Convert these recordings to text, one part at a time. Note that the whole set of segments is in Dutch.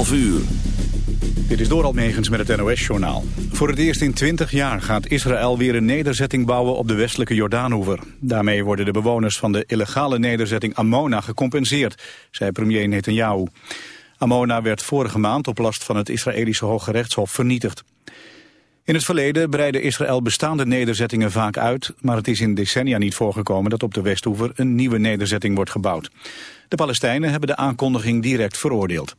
11 uur. Dit is Doral Megens met het NOS-journaal. Voor het eerst in 20 jaar gaat Israël weer een nederzetting bouwen op de westelijke Jordaanoever. Daarmee worden de bewoners van de illegale nederzetting Amona gecompenseerd, zei premier Netanyahu. Amona werd vorige maand op last van het Israëlische Hoge Rechtshof vernietigd. In het verleden breidde Israël bestaande nederzettingen vaak uit... maar het is in decennia niet voorgekomen dat op de Westhoever een nieuwe nederzetting wordt gebouwd. De Palestijnen hebben de aankondiging direct veroordeeld.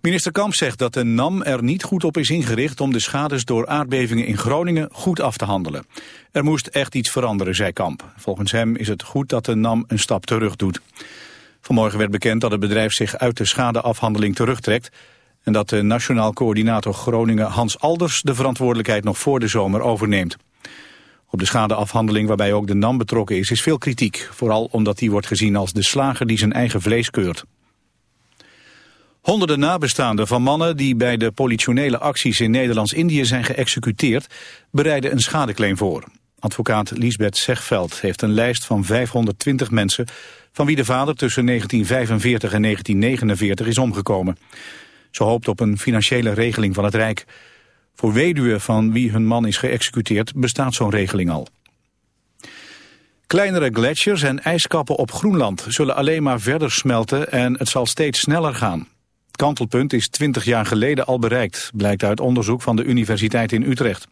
Minister Kamp zegt dat de NAM er niet goed op is ingericht om de schades door aardbevingen in Groningen goed af te handelen. Er moest echt iets veranderen, zei Kamp. Volgens hem is het goed dat de NAM een stap terug doet. Vanmorgen werd bekend dat het bedrijf zich uit de schadeafhandeling terugtrekt en dat de Nationaal Coördinator Groningen Hans Alders de verantwoordelijkheid nog voor de zomer overneemt. Op de schadeafhandeling waarbij ook de NAM betrokken is, is veel kritiek. Vooral omdat die wordt gezien als de slager die zijn eigen vlees keurt. Honderden nabestaanden van mannen die bij de politionele acties in Nederlands-Indië zijn geëxecuteerd, bereiden een schadeclaim voor. Advocaat Liesbeth Zegveld heeft een lijst van 520 mensen van wie de vader tussen 1945 en 1949 is omgekomen. Ze hoopt op een financiële regeling van het Rijk. Voor weduwen van wie hun man is geëxecuteerd bestaat zo'n regeling al. Kleinere gletsjers en ijskappen op Groenland zullen alleen maar verder smelten en het zal steeds sneller gaan. Kantelpunt is 20 jaar geleden al bereikt, blijkt uit onderzoek van de Universiteit in Utrecht.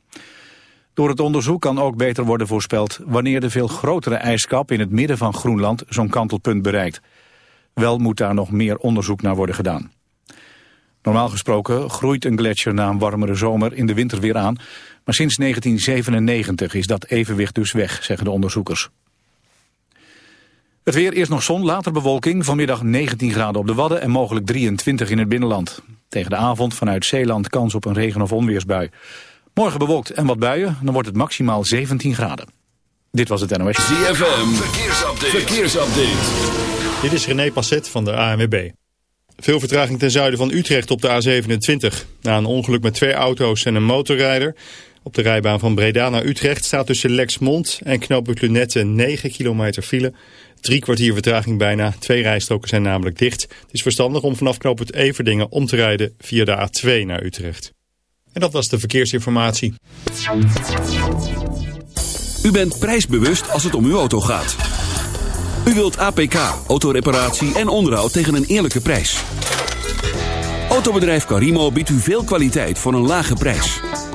Door het onderzoek kan ook beter worden voorspeld wanneer de veel grotere ijskap in het midden van Groenland zo'n kantelpunt bereikt. Wel moet daar nog meer onderzoek naar worden gedaan. Normaal gesproken groeit een gletsjer na een warmere zomer in de winter weer aan. Maar sinds 1997 is dat evenwicht dus weg, zeggen de onderzoekers. Het weer eerst nog zon, later bewolking. Vanmiddag 19 graden op de Wadden en mogelijk 23 in het binnenland. Tegen de avond vanuit Zeeland kans op een regen- of onweersbui. Morgen bewolkt en wat buien, dan wordt het maximaal 17 graden. Dit was het NOS. ZFM, verkeersupdate. verkeersupdate. Dit is René Passet van de ANWB. Veel vertraging ten zuiden van Utrecht op de A27. Na een ongeluk met twee auto's en een motorrijder. Op de rijbaan van Breda naar Utrecht staat tussen Lexmond en knooppunt Lunette 9 kilometer file. Drie kwartier vertraging bijna. Twee rijstroken zijn namelijk dicht. Het is verstandig om vanaf knooppunt Everdingen om te rijden via de A2 naar Utrecht. En dat was de verkeersinformatie. U bent prijsbewust als het om uw auto gaat. U wilt APK, autoreparatie en onderhoud tegen een eerlijke prijs. Autobedrijf Carimo biedt u veel kwaliteit voor een lage prijs.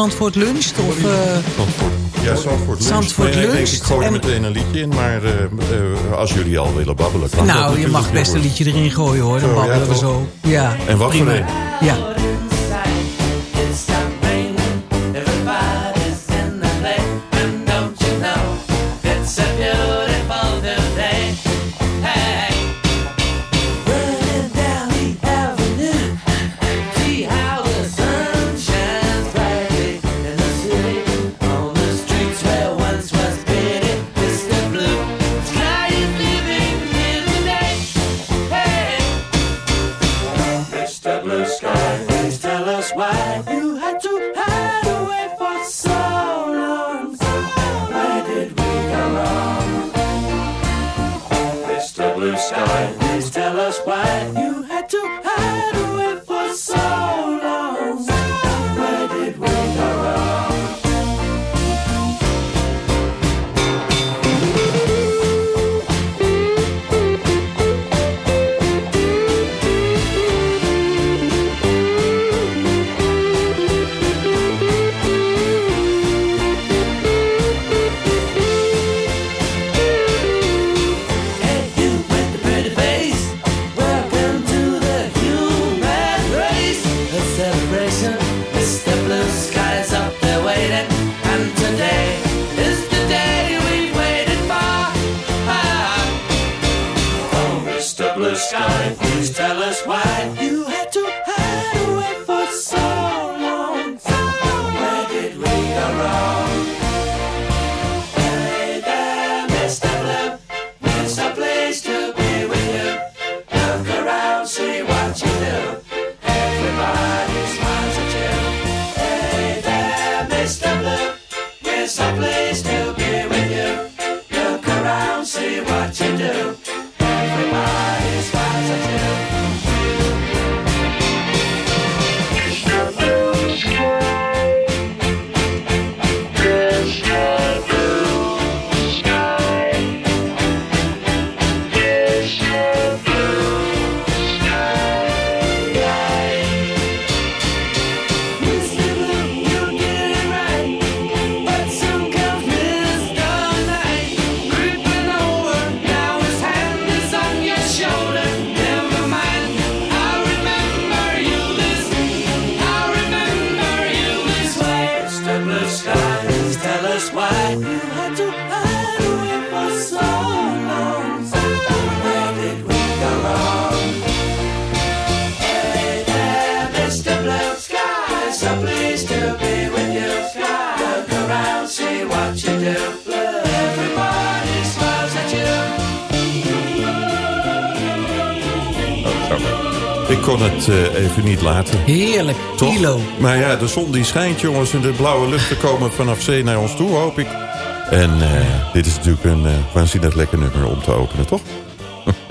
Zandvoort luncht of eh, Ja, Zandvoort lunch. Zandvoort ik lunch. gooi er En- meteen een liedje in, maar eh, eh, als jullie al willen babbelen... Kan dat nou, je mag best een liedje erin gooien hoor, dan ja, babbelen we zo. Ja, En wat voor een? Ja. Why Ik kon het eh, even niet laten. Heerlijk. Toch? Kilo. Maar ja, de zon die schijnt, jongens. En de blauwe luchten komen vanaf zee naar ons toe, hoop ik. En eh, dit is natuurlijk een eh, waanzinnig lekker nummer om te openen, toch?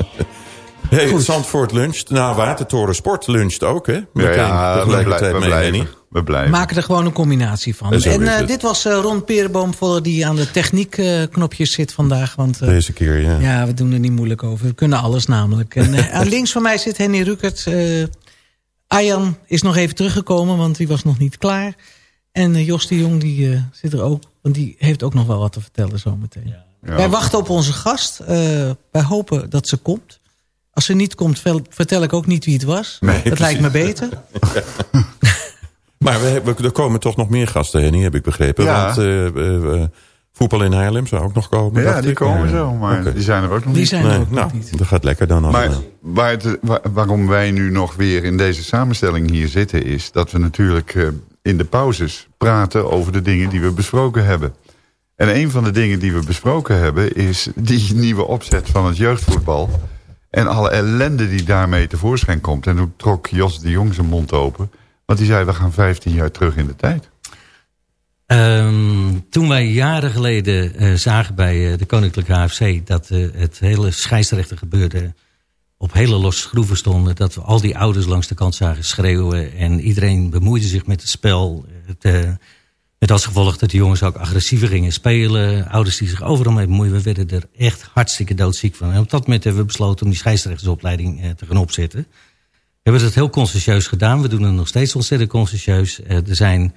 hey, Zandvoort luncht. Nou, Watertoren Sport luncht ook, hè? Meteen we, tegelijkertijd blij- we mee. We blijven. Maak er gewoon een combinatie van. En eh, dit was eh, Ron Perenboom die aan de techniekknopjes zit vandaag. Want eh, Deze keer, ja. ja, we doen er niet moeilijk over. We kunnen alles namelijk. En, eh, aan links van mij zit Henny Rukert. eh Arjan is nog even teruggekomen, want die was nog niet klaar. En eh, Jos de Jong die, eh, zit er ook. Want die heeft ook nog wel wat te vertellen zometeen. Ja. Wij wachten op onze gast. Eh, wij hopen dat ze komt. Als ze niet komt, vertel ik ook niet wie het was. Nee, dat lijkt me beter. Maar we, er komen toch nog meer gasten, Henny, heb ik begrepen. Ja. Want eh, eh, eh, voetbal in Haarlem zou ook nog komen. Ja, die ik. komen Ja. zo, maar die zijn er ook nog Die niet. zijn er Nee, ook nog nou, niet. dat gaat lekker dan Maar allemaal. waar het, wa- waarom wij nu nog weer in deze samenstelling hier zitten... is dat we natuurlijk eh, in de pauzes praten over de dingen die we besproken hebben. En een van de dingen die we besproken hebben... is die nieuwe opzet van het jeugdvoetbal... en alle ellende die daarmee tevoorschijn komt. En toen trok Jos de Jong zijn mond open... want die zei, we gaan 15 jaar terug in de tijd. Ehm, toen wij jaren geleden eh, zagen bij eh, de Koninklijke HFC... dat eh, het hele scheidsrechter gebeurde op hele losse schroeven stonden... dat we al die ouders langs de kant zagen schreeuwen... en iedereen bemoeide zich met het spel. Het, met als gevolg dat de jongens ook agressiever gingen spelen. Ouders die zich overal mee bemoeien. We werden er echt hartstikke doodziek van. En op dat moment hebben we besloten om die scheidsrechtersopleiding te gaan opzetten. Hebben het heel consciëntieus gedaan. We doen het nog steeds ontzettend consciëntieus. Eh, er zijn...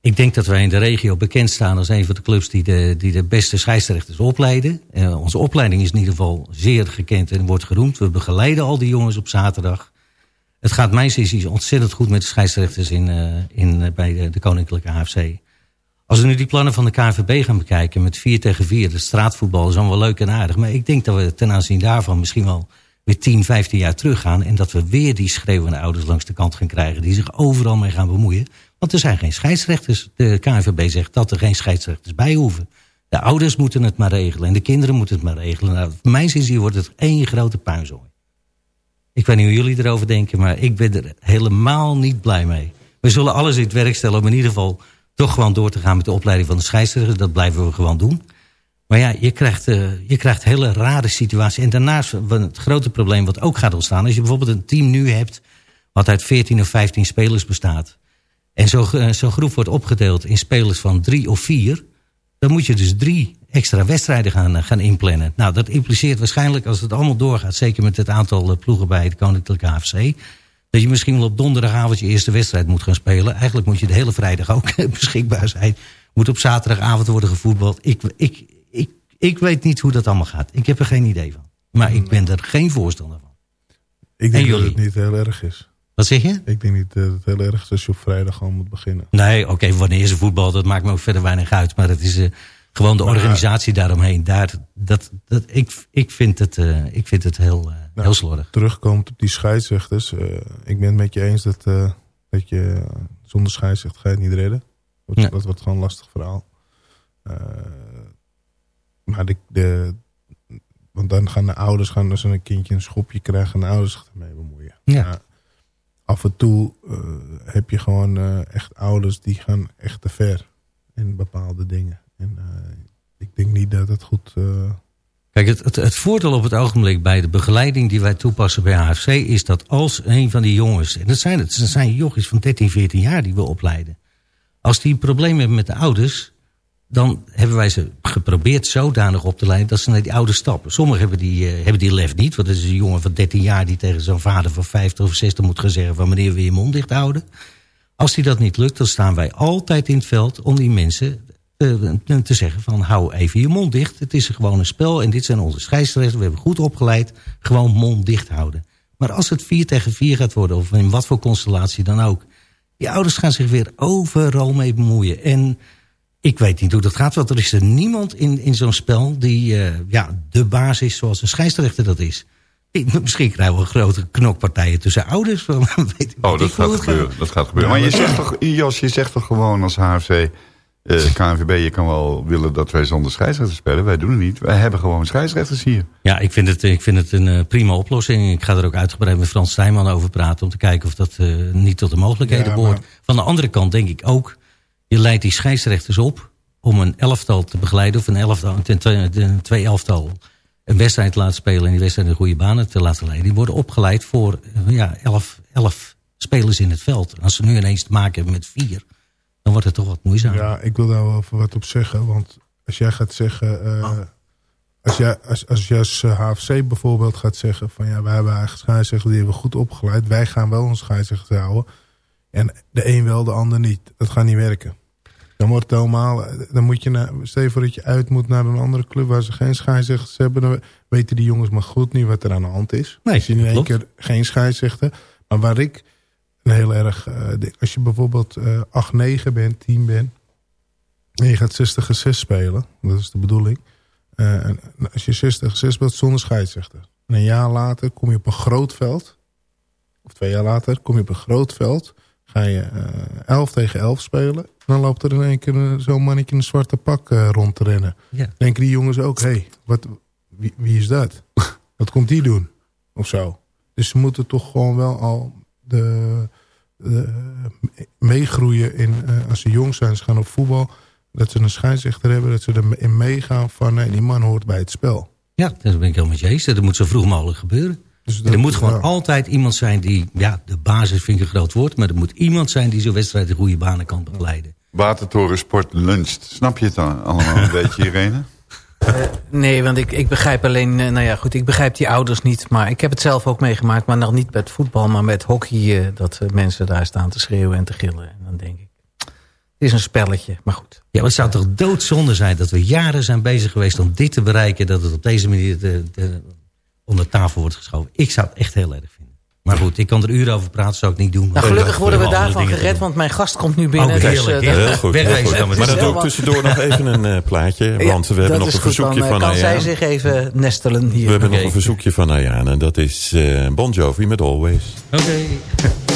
Ik denk dat wij in de regio bekend staan als een van de clubs die de, die de beste scheidsrechters opleiden. Eh, onze opleiding is in ieder geval zeer gekend en wordt geroemd. We begeleiden al die jongens op zaterdag. Het gaat mijn inziens ontzettend goed met de scheidsrechters in, eh, in, bij de, de Koninklijke AFC. Als we nu die plannen van de KNVB gaan bekijken met 4 tegen 4, de straatvoetbal is allemaal leuk en aardig. Maar ik denk dat we ten aanzien daarvan misschien wel weer 10, 15 jaar teruggaan. En dat we weer die schreeuwende ouders langs de kant gaan krijgen die zich overal mee gaan bemoeien. Want er zijn geen scheidsrechters. De KNVB zegt dat er geen scheidsrechters bij hoeven. De ouders moeten het maar regelen en de kinderen moeten het maar regelen. Nou, mijn zin wordt het één grote puinzooi. Ik weet niet hoe jullie erover denken, maar ik ben er helemaal niet blij mee. We zullen alles in het werk stellen om in ieder geval toch gewoon door te gaan met de opleiding van de scheidsrechters. Dat blijven we gewoon doen. Maar ja, je krijgt, uh, je krijgt hele rare situaties. En daarnaast het grote probleem wat ook gaat ontstaan... als je bijvoorbeeld een team nu hebt wat uit 14 of 15 spelers bestaat... en zo'n zo groep wordt opgedeeld in spelers van drie of vier... dan moet je dus drie extra wedstrijden gaan, gaan inplannen. Nou, dat impliceert waarschijnlijk als het allemaal doorgaat... zeker met het aantal ploegen bij het Koninklijke AFC... dat je misschien wel op donderdagavond je eerste wedstrijd moet gaan spelen. Eigenlijk moet je de hele vrijdag ook beschikbaar zijn. Moet op zaterdagavond worden gevoetbald. Ik, ik, ik, ik weet niet hoe dat allemaal gaat. Ik heb er geen idee van. Maar ik ben er geen voorstander van. Ik denk dat het niet heel erg is. Wat zeg je? Ik denk niet dat het heel erg is als je op vrijdag gewoon moet beginnen. Nee, oké, okay, wanneer ze voetbal, dat maakt me ook verder weinig uit. Maar het is uh, gewoon de maar, organisatie daaromheen. Daar, dat, dat, ik, ik, vind het, uh, ik vind het heel, uh, nou, heel slordig. Terugkomt op die scheidsrechters. ik ben het met je eens dat, dat je zonder scheidsrechter ga je het niet redden. Dat, ja. dat wordt gewoon een lastig verhaal. Maar de, de, want dan gaan de ouders, gaan, als een kindje een schopje krijgen... en de ouders zich ermee bemoeien. Ja. af en toe uh, heb je gewoon uh, echt ouders die gaan echt te ver in bepaalde dingen. En uh, ik denk niet dat het goed... Kijk, het, het, het, voordeel op het ogenblik bij de begeleiding die wij toepassen bij AFC... is dat als een van die jongens... en dat zijn, het, dat zijn jochies van 13, 14 jaar die we opleiden... als die problemen hebben met de ouders dan hebben wij ze geprobeerd zodanig op te leiden dat ze naar die oude stappen. Sommigen hebben die, uh, hebben die lef niet, want dat is een jongen van 13 jaar die tegen zo'n vader van 50 of 60 moet gaan zeggen van meneer wil je mond dicht houden. Als die dat niet lukt, dan staan wij altijd in het veld om die mensen uh, te zeggen van hou even je mond dicht. Het is gewoon een spel en dit zijn onze scheidsrechters, we hebben goed opgeleid, gewoon mond dicht houden. Maar als het 4 tegen 4 gaat worden, of in wat voor constellatie dan ook, die ouders gaan zich weer overal mee bemoeien. En ik weet niet hoe dat gaat, want er is er niemand in, in zo'n spel... die uh, ja, de baas is zoals een scheidsrechter dat is. Ik, misschien krijgen we grote knokpartijen tussen ouders. weet oh, dat gaat, gebeuren, dat gaat gebeuren. Maar je zegt toch, Jos, je zegt toch gewoon als HFC... Uh, KNVB, je kan wel willen dat wij zonder scheidsrechters spelen. Wij doen het niet. Wij hebben gewoon scheidsrechters hier. Ja, ik vind het, ik vind het een uh, prima oplossing. Ik ga er ook uitgebreid met Frans Stijnman over praten... om te kijken of dat uh, niet tot de mogelijkheden ja, behoort. Maar... Van de andere kant denk ik ook je leidt die scheidsrechters op om een elftal te begeleiden... of een elftal, een twee elftal een wedstrijd te laten spelen... en die wedstrijd in goede banen te laten leiden. Die worden opgeleid voor ja, elf, elf spelers in het veld. En als ze nu ineens te maken hebben met vier... dan wordt het toch wat moeizaam. Ja, ik wil daar wel even wat op zeggen. Want als jij gaat zeggen... Uh, als, jij, als, als jij als HFC bijvoorbeeld gaat zeggen... van ja, wij hebben eigenlijk scheidsrechters die hebben goed opgeleid. Wij gaan wel ons scheidsrechter houden. En de een wel, de ander niet. Dat gaat niet werken. Dan wordt het helemaal... Dan moet je naar, stel voor dat je uit moet naar een andere club... waar ze geen scheidsrechters hebben... dan weten die jongens maar goed niet wat er aan de hand is. Nee, je in één keer geen scheidsrechter... Maar waar ik een heel erg... Uh, als je bijvoorbeeld uh, 8-9 bent, 10 bent... en je gaat 60 6 spelen... dat is de bedoeling... Uh, en als je 60 6 speelt zonder scheidsrechter... en een jaar later kom je op een groot veld... of twee jaar later kom je op een groot veld ga je uh, eh, 11 tegen 11 spelen. Dan loopt er in één keer zo'n mannetje in een zwarte pak uh, rond te rennen. Ja. Denken die jongens ook, hé, hey, wat, wie, wie, is dat? wat komt die doen? Of zo. Dus ze moeten toch gewoon wel al de, de meegroeien in, uh, als ze jong zijn, ze gaan op voetbal. Dat ze een scheidsrechter hebben, dat ze erin meegaan van, nee, die man hoort bij het spel. Ja, dat ben ik helemaal met je eens. Dat moet zo vroeg mogelijk gebeuren. Dus dat, er moet gewoon ja. altijd iemand zijn die... Ja, de basis vind ik een groot woord... maar er moet iemand zijn die zo'n wedstrijd in goede banen kan begeleiden. Watertoren Sport luncht. Snap je het dan allemaal een beetje, Irene? Uh, nee, want ik, ik begrijp alleen... Uh, nou ja, goed, ik begrijp die ouders niet. Maar ik heb het zelf ook meegemaakt. Maar nog niet met voetbal, maar met hockey. Uh, dat mensen daar staan te schreeuwen en te gillen. En dan denk ik... Het is een spelletje, maar goed. Ja, maar het zou toch doodzonde zijn dat we jaren zijn bezig geweest... om dit te bereiken, dat het op deze manier... De, de, onder tafel wordt geschoven. Ik zou het echt heel erg vinden. Maar goed, ik kan er uren over praten, zou ik niet doen. Nou, gelukkig worden we daarvan gered, want mijn gast komt nu binnen. Oh, heerlijk, dus, uh, heel goed, heel goed. Maar dan doe ik tussendoor nog even een uh, plaatje. Want we hebben nog een verzoekje dan, van kan zij zich even nestelen hier. We hebben nog een verzoekje van Ayane. En dat is uh, Bon Jovi met Always. Oké. Okay.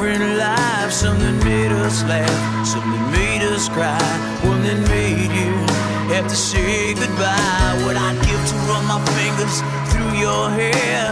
different life. Something made us laugh, something made us cry, one that made you have to say goodbye. What I'd give to run my fingers through your hair,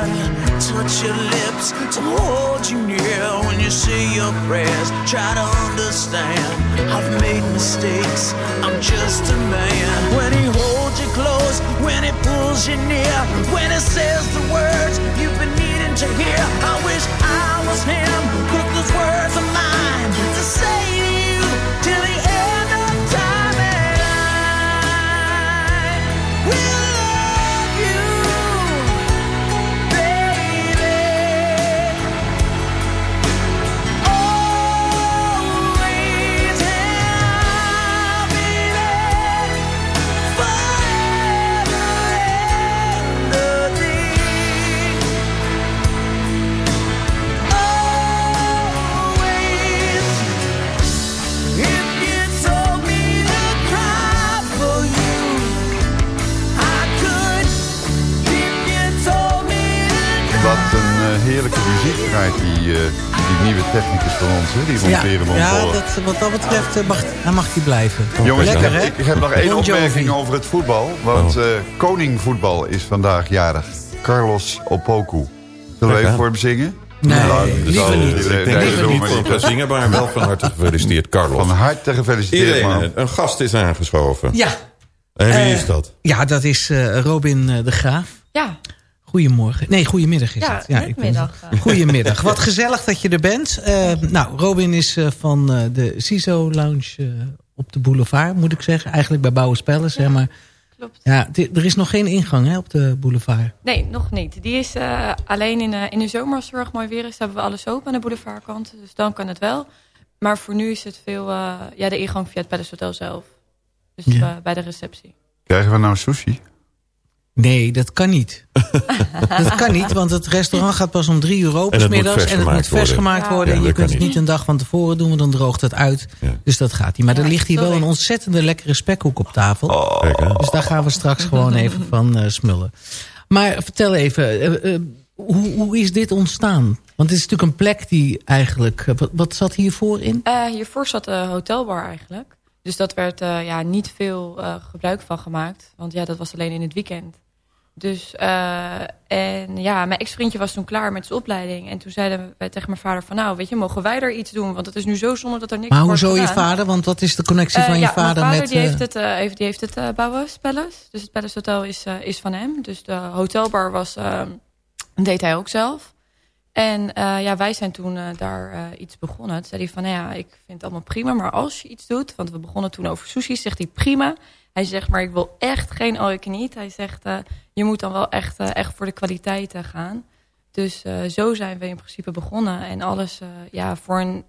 touch your lips, to hold you near when you say your prayers. Try to understand, I've made mistakes, I'm just a man. When he holds you close, when it pulls you near, when it says the words you've been needing to hear. I wish I was him, put those words of mine to say to you till the end of time. And I will draait die, eh, die nieuwe technicus van ons, hè, die van Ja, ja dat, wat dat betreft eh, mag, hij mag hij blijven. Jongens, Lekker, ik, hè? ik heb nog één opmerking over het voetbal. Want eh, koningvoetbal is vandaag jarig. Carlos Opoku. Zullen we even voor hem zingen? Nee, Nou, liever niet. Ik denk nee, dat niet voor hem gaan zingen, maar wel van harte gefeliciteerd, Carlos. Van harte gefeliciteerd, man. Irene, een gast is aangeschoven. Ja, En wie Eh, is dat? ja, dat is eh, Robin eh, de Graaf. Ja, Goedemorgen. Nee, goedemiddag is Ja, het. Ja, net ik ben- middag. Goedemiddag. Wat gezellig dat je er bent. Eh, nou, Robin is eh, van eh, de CISO Lounge op de boulevard, moet ik zeggen. Eigenlijk bij Bouwen Spellen, zeg maar. klopt. Ja, er is nog geen ingang hè, op de boulevard. Nee, nog niet. Die is eh, alleen in, eh, in de zomer, als het erg mooi weer is, hebben we alles open aan de boulevardkant. Dus dan kan het wel. Maar voor nu is het veel, eh, ja, de ingang via het Palace Hotel zelf. Dus Ja. bij de receptie. Krijgen we nou sushi? Nee, dat kan niet. dat kan niet, want het restaurant gaat pas om drie uur open En het moet middags. En het moet versgemaakt vers worden. gemaakt worden. Ja, en je kunt het niet een dag van tevoren doen, want dan droogt het uit. Ja. Dus dat gaat niet. Maar Ja, er ligt hier wel een ontzettende lekkere spekhoek op tafel. Kijk, hè. Dus daar gaan we straks gewoon even van eh, smullen. Maar vertel even, eh, eh, hoe, hoe is dit ontstaan? Want het is natuurlijk een plek die eigenlijk... wat, wat zat hiervoor in? Eh, hiervoor zat de hotelbar eigenlijk. Dus dat werd eh, ja, niet veel eh, gebruik van gemaakt. Want ja, dat was alleen in het weekend. Dus, eh, en ja, mijn ex-vriendje was toen klaar met zijn opleiding. En toen zeiden wij tegen mijn vader van... nou, weet je, mogen wij er iets doen? Want het is nu zo zonde dat er niks Maar wordt hoezo je vader? Want wat is de connectie Eh, van je ja, vader, mijn vader met... die eh, heeft het, eh, heeft, die heeft het eh, bouwen, Palace. Dus het Palace Hotel is, is van hem. Dus de hotelbar was, eh, deed hij ook zelf. En ja, wij zijn toen daar iets begonnen. Toen zei hij van, nou ja, ik vind het allemaal prima. Maar als je iets doet, want we begonnen toen over sushi, zegt hij prima. Hij zegt, maar ik wil echt geen all eat. Hij zegt, eh, je moet dan wel echt, eh, echt voor de kwaliteit eh, gaan. Dus eh, zo zijn we in principe begonnen. En alles ja, voor een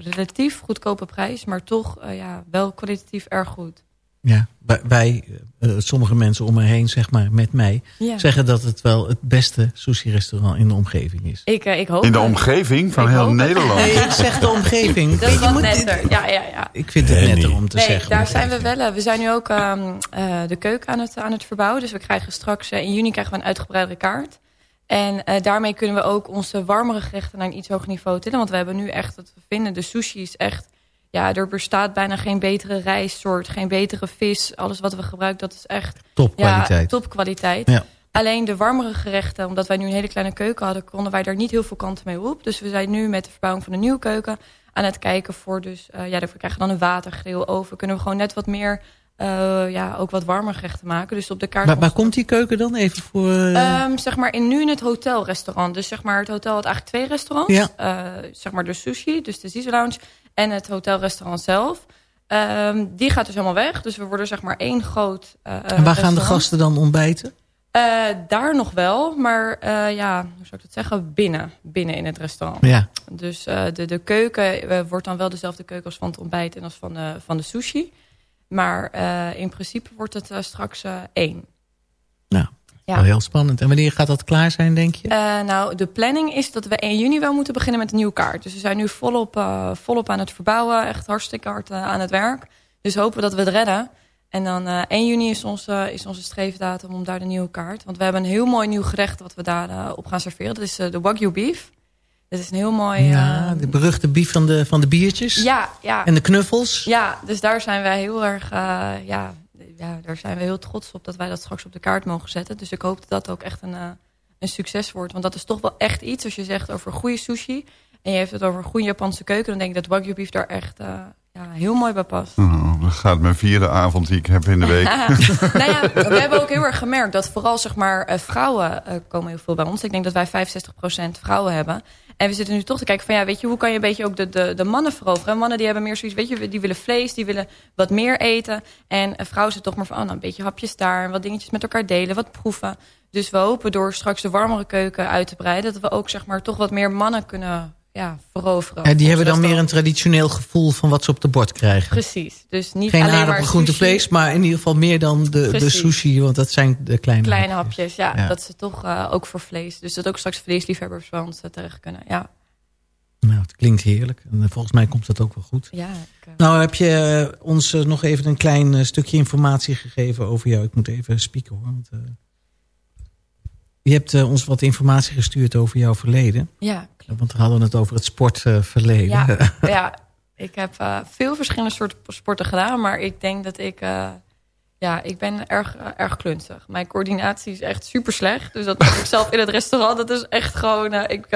relatief goedkope prijs, maar toch ja, wel kwalitatief erg goed. Ja, wij- wij, eh, sommige mensen om me heen, zeg maar, met mij... Ja. zeggen dat het wel het beste sushi-restaurant in de omgeving is. Ik, eh, ik hoop In de het. omgeving van Ik heel. Nederland. Nee, ik zeg de omgeving. Dat is Je wat moet- netter. Ja, ja, ja. Ik vind het netter om te nee, zeggen. daar zijn we wel. eh, We zijn nu ook ehm, eh, de keuken aan het, aan het verbouwen. Dus we krijgen straks in juni krijgen we een uitgebreidere kaart. En eh, daarmee kunnen we ook onze warmere gerechten naar een iets hoger niveau tillen. Want we hebben nu echt, wat we vinden, de sushi is echt... Ja, er bestaat bijna geen betere rijstsoort, geen betere vis. Alles wat we gebruiken, dat is echt... Topkwaliteit. Ja, topkwaliteit. Ja. Alleen de warmere gerechten, omdat wij nu een hele kleine keuken hadden... konden wij daar niet heel veel kanten mee op. Dus we zijn nu met de verbouwing van de nieuwe keuken aan het kijken voor... dus eh, ja, we krijgen dan een watergrill over. Kunnen we gewoon net wat meer, eh, ja, ook wat warmer gerechten maken. Dus op de kaart... Waar, waar komt die keuken dan even voor? eh, Ehm, zeg maar in nu in het hotelrestaurant. Dus zeg maar het hotel had eigenlijk twee restaurants. Ja. Zeg maar de sushi, dus de Zizo Lounge en het hotelrestaurant zelf. Ehm, die gaat dus helemaal weg. Dus we worden zeg maar één groot eh en waar gaan de gasten dan ontbijten? Eh, daar nog wel, maar ja, hoe zou ik dat zeggen? Binnen, binnen in het restaurant. Ja. Dus de, de keuken wordt dan wel dezelfde keuken als van het ontbijt en als van de, van de sushi. Maar in principe wordt het straks één. Nou, Ja. wel heel spannend. En wanneer gaat dat klaar zijn, denk je? Eh, nou, de planning is dat we 1 juni wel moeten beginnen met een nieuwe kaart. Dus we zijn nu volop, eh, volop aan het verbouwen. Echt hartstikke hard eh, aan het werk. Dus hopen we dat we het redden. En dan eh 1 juni is onze, is onze streefdatum om daar de nieuwe kaart. Want we hebben een heel mooi nieuw gerecht wat we daar op gaan serveren. Dat is de Wagyu beef. Dat is een heel mooi... ja, eh, de beruchte bief van de, van de biertjes. ja, ja. En de knuffels. Ja, dus daar zijn wij heel erg, ja, ja, daar zijn we heel trots op dat wij dat straks op de kaart mogen zetten. Dus ik hoop dat dat ook echt een, eh, een succes wordt. Want dat is toch wel echt iets, als je zegt over goede sushi en je heeft het over goede Japanse keuken, dan denk ik dat Wagyu beef daar echt eh, ja, heel mooi bij past. Oh, dat gaat mijn vierde avond die ik heb in de week. nou ja, we hebben ook heel erg gemerkt dat vooral zeg maar, eh, vrouwen komen heel veel bij ons. Ik denk dat wij 65% vrouwen hebben. En we zitten nu toch te kijken van ja, weet je, hoe kan je een beetje ook de, de, de mannen veroveren? Mannen die hebben meer zoiets, weet je, die willen vlees, die willen wat meer eten. En eh, vrouwen zitten toch maar van, oh, nou, een beetje hapjes daar, wat dingetjes met elkaar delen, wat proeven. Dus we hopen door straks de warmere keuken uit te breiden, dat we ook zeg maar toch wat meer mannen kunnen ja, veroveren. Ja, die hebben dan meer een traditioneel gevoel van wat ze op de bord krijgen. Precies. Dus niet Geen alleen maar groente, vlees, maar in ieder geval meer dan de, de sushi. Want dat zijn de kleine. Kleine hapjes, ja, Ja. Dat ze toch eh, ook voor vlees. Dus dat ook straks vleesliefhebbers bij ons eh, terecht kunnen. Ja, Nou, het klinkt heerlijk. En eh, volgens mij komt dat ook wel goed. ja ik, Nou heb je ons nog even een klein stukje informatie gegeven over jou. Ik moet even spieken hoor. Want, je hebt eh, ons wat informatie gestuurd over jouw verleden. ja, Want we hadden het over het sportverleden. ja, ja, ik heb eh, veel verschillende soorten sporten gedaan. Maar ik denk dat ik... eh, ja, ik ben erg, erg klunzig. Mijn coördinatie is echt super slecht. Dus dat ik zelf in het restaurant. Dat is echt gewoon... ik,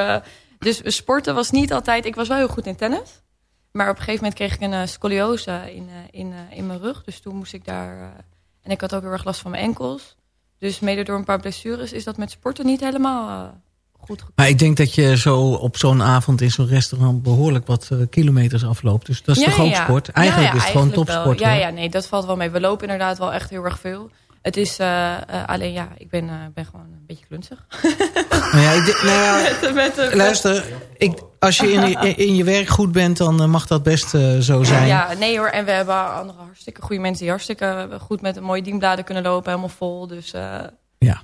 dus sporten was niet altijd... Ik was wel heel goed in tennis. Maar op een gegeven moment kreeg ik een scoliose in, in, in mijn rug. Dus toen moest ik daar... en ik had ook heel erg last van mijn enkels. Dus mede door een paar blessures is dat met sporten niet helemaal eh, goed gekomen. Maar ik denk dat je zo op zo'n avond in zo'n restaurant behoorlijk wat eh, kilometers afloopt. Dus dat is toch ook sport? Eigenlijk Ja, ja, is het gewoon wel. topsport. Ja, ja, nee, dat valt wel mee. We lopen inderdaad wel echt heel erg veel. Het is eh, eh, alleen, ja, ik ben, eh, ben gewoon een beetje klunzig. Nou ja, ik nou ja, Met- met de- luister, ik, als je in, je- in je werk goed bent, dan mag dat best zo zijn. Ja, nee hoor. En we hebben andere hartstikke goede mensen die hartstikke goed met een mooie dienbladen kunnen lopen. Helemaal vol. Dus Ja.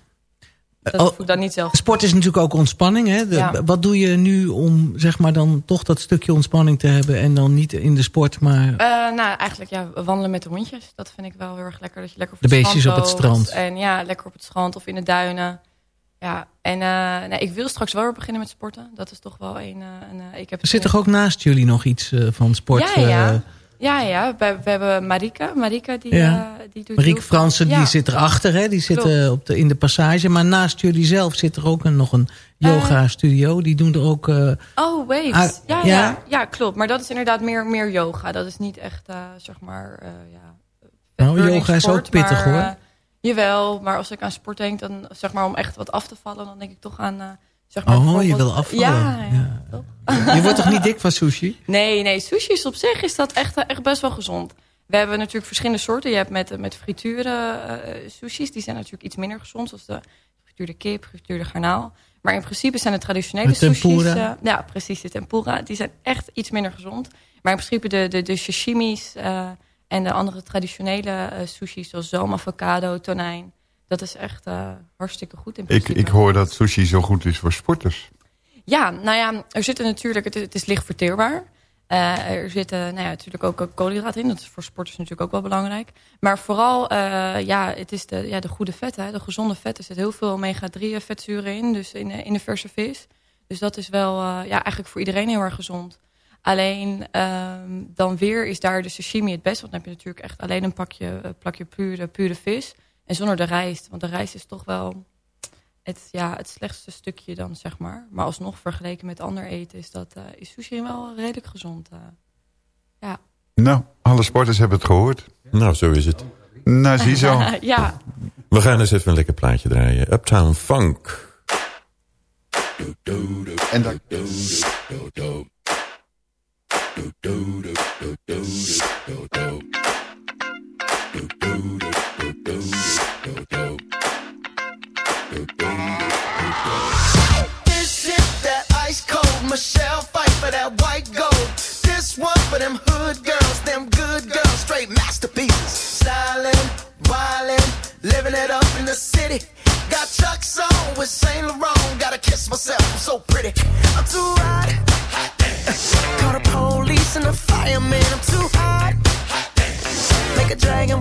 Dat Oh, ik dan niet zelf. Sport is natuurlijk ook ontspanning. Hè? De- Ja. Wat doe je nu om zeg maar, dan toch dat stukje ontspanning te hebben... en dan niet in de sport, maar... Eh, nou, eigenlijk ja, wandelen met de hondjes. Dat vind ik wel heel erg lekker. Dat je lekker op De het beestjes op het strand. En ja, lekker op het strand of in de duinen. Ja, en eh, nee, ik wil straks wel weer beginnen met sporten. Dat is toch wel een... eh, een ik heb er zit toch ook naast jullie nog iets van sport? Ja, ja. Eh, Ja, ja. We, we hebben Marika. Marika die, Ja. eh, die doet Marieke Fransen, Ja. die zit erachter. Hè? Die zit eh, op de, in de passage. Maar naast jullie zelf zit er ook een, nog een yoga studio. Die doen er ook... eh, Oh, waves. Ah, ja, ja? ja? Ja, klopt. Maar dat is inderdaad meer, meer yoga. Dat is niet echt, eh, zeg maar... eh ja, nou, yoga is ook pittig maar, hoor. eh, jawel, maar als ik aan sport denk, dan zeg maar om echt wat af te vallen, dan denk ik toch aan... eh, zeg maar Oh, je wil afvallen. Ja, ja. Je wordt toch niet dik van sushi? Nee, nee, sushi is op zich is dat echt, eh, echt best wel gezond. We hebben natuurlijk verschillende soorten. Je hebt met, eh, met frituren eh, sushis. Die zijn natuurlijk iets minder gezond. Zoals de gefrituurde kip, gefrituurde garnaal. Maar in principe zijn de traditionele De sushis... eh, ja, precies. De tempura. Die zijn echt iets minder gezond. Maar in principe de, de, de sashimis... eh, En de andere traditionele eh, sushi, zoals zalm, avocado, tonijn. Dat is echt eh, hartstikke goed in Ik, principe. ik hoor dat sushi zo goed is voor sporters. Ja, nou ja, er zitten natuurlijk, het is, het is licht verteerbaar. Eh, er zitten nou ja, natuurlijk ook ook koolhydraten in. Dat is voor sporters natuurlijk ook wel belangrijk. Maar vooral, eh, ja, het is de, ja, de goede vetten, hè, de gezonde vetten. Er zit heel veel omega-3 vetzuren in, dus in, de- in de verse vis. Dus dat is wel eh, ja, eigenlijk voor iedereen heel erg gezond. Alleen ehm, dan weer is daar de sashimi het best. Want dan heb je natuurlijk echt alleen een pakje, eh, plakje pure, pure vis. En zonder de rijst. Want de rijst is toch wel het, ja, het slechtste stukje dan, zeg maar. Maar alsnog vergeleken met ander eten is, dat, eh, is sushi wel redelijk gezond. eh. ja. Nou, alle sporters hebben het gehoord. Nou, zo is het. Nou, ziezo. ja. We gaan eens even een lekker plaatje draaien. Uptown Funk. En dan... This is that ice cold Michelle fight for that white gold. This one for them hood girls, them good girls, straight masterpieces. Stylin', wildin', living it up in the city. Got Chuck's on with Saint Laurent. Gotta kiss myself, I'm so pretty. I'm too hot. Call the police and the fireman. I'm too hot. Make a dragon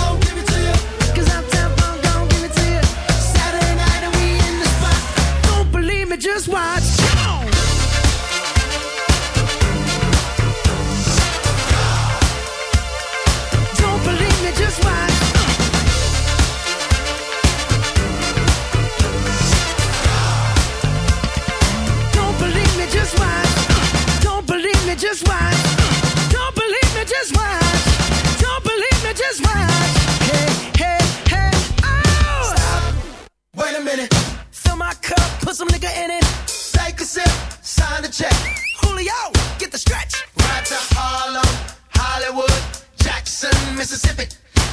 some nigga in it. Take a sip, sign the check. Julio, get the stretch. Right to Harlem, Hollywood, Jackson, Mississippi.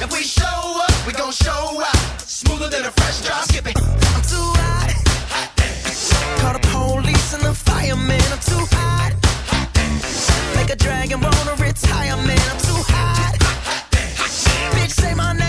If we show up, we gon' show out. Smoother than a fresh drop. Skip it. I'm too hot. hot Call the police and the fireman. I'm too hot. hot Make a dragon wanna retire, man. I'm too hot. Bitch, say my name,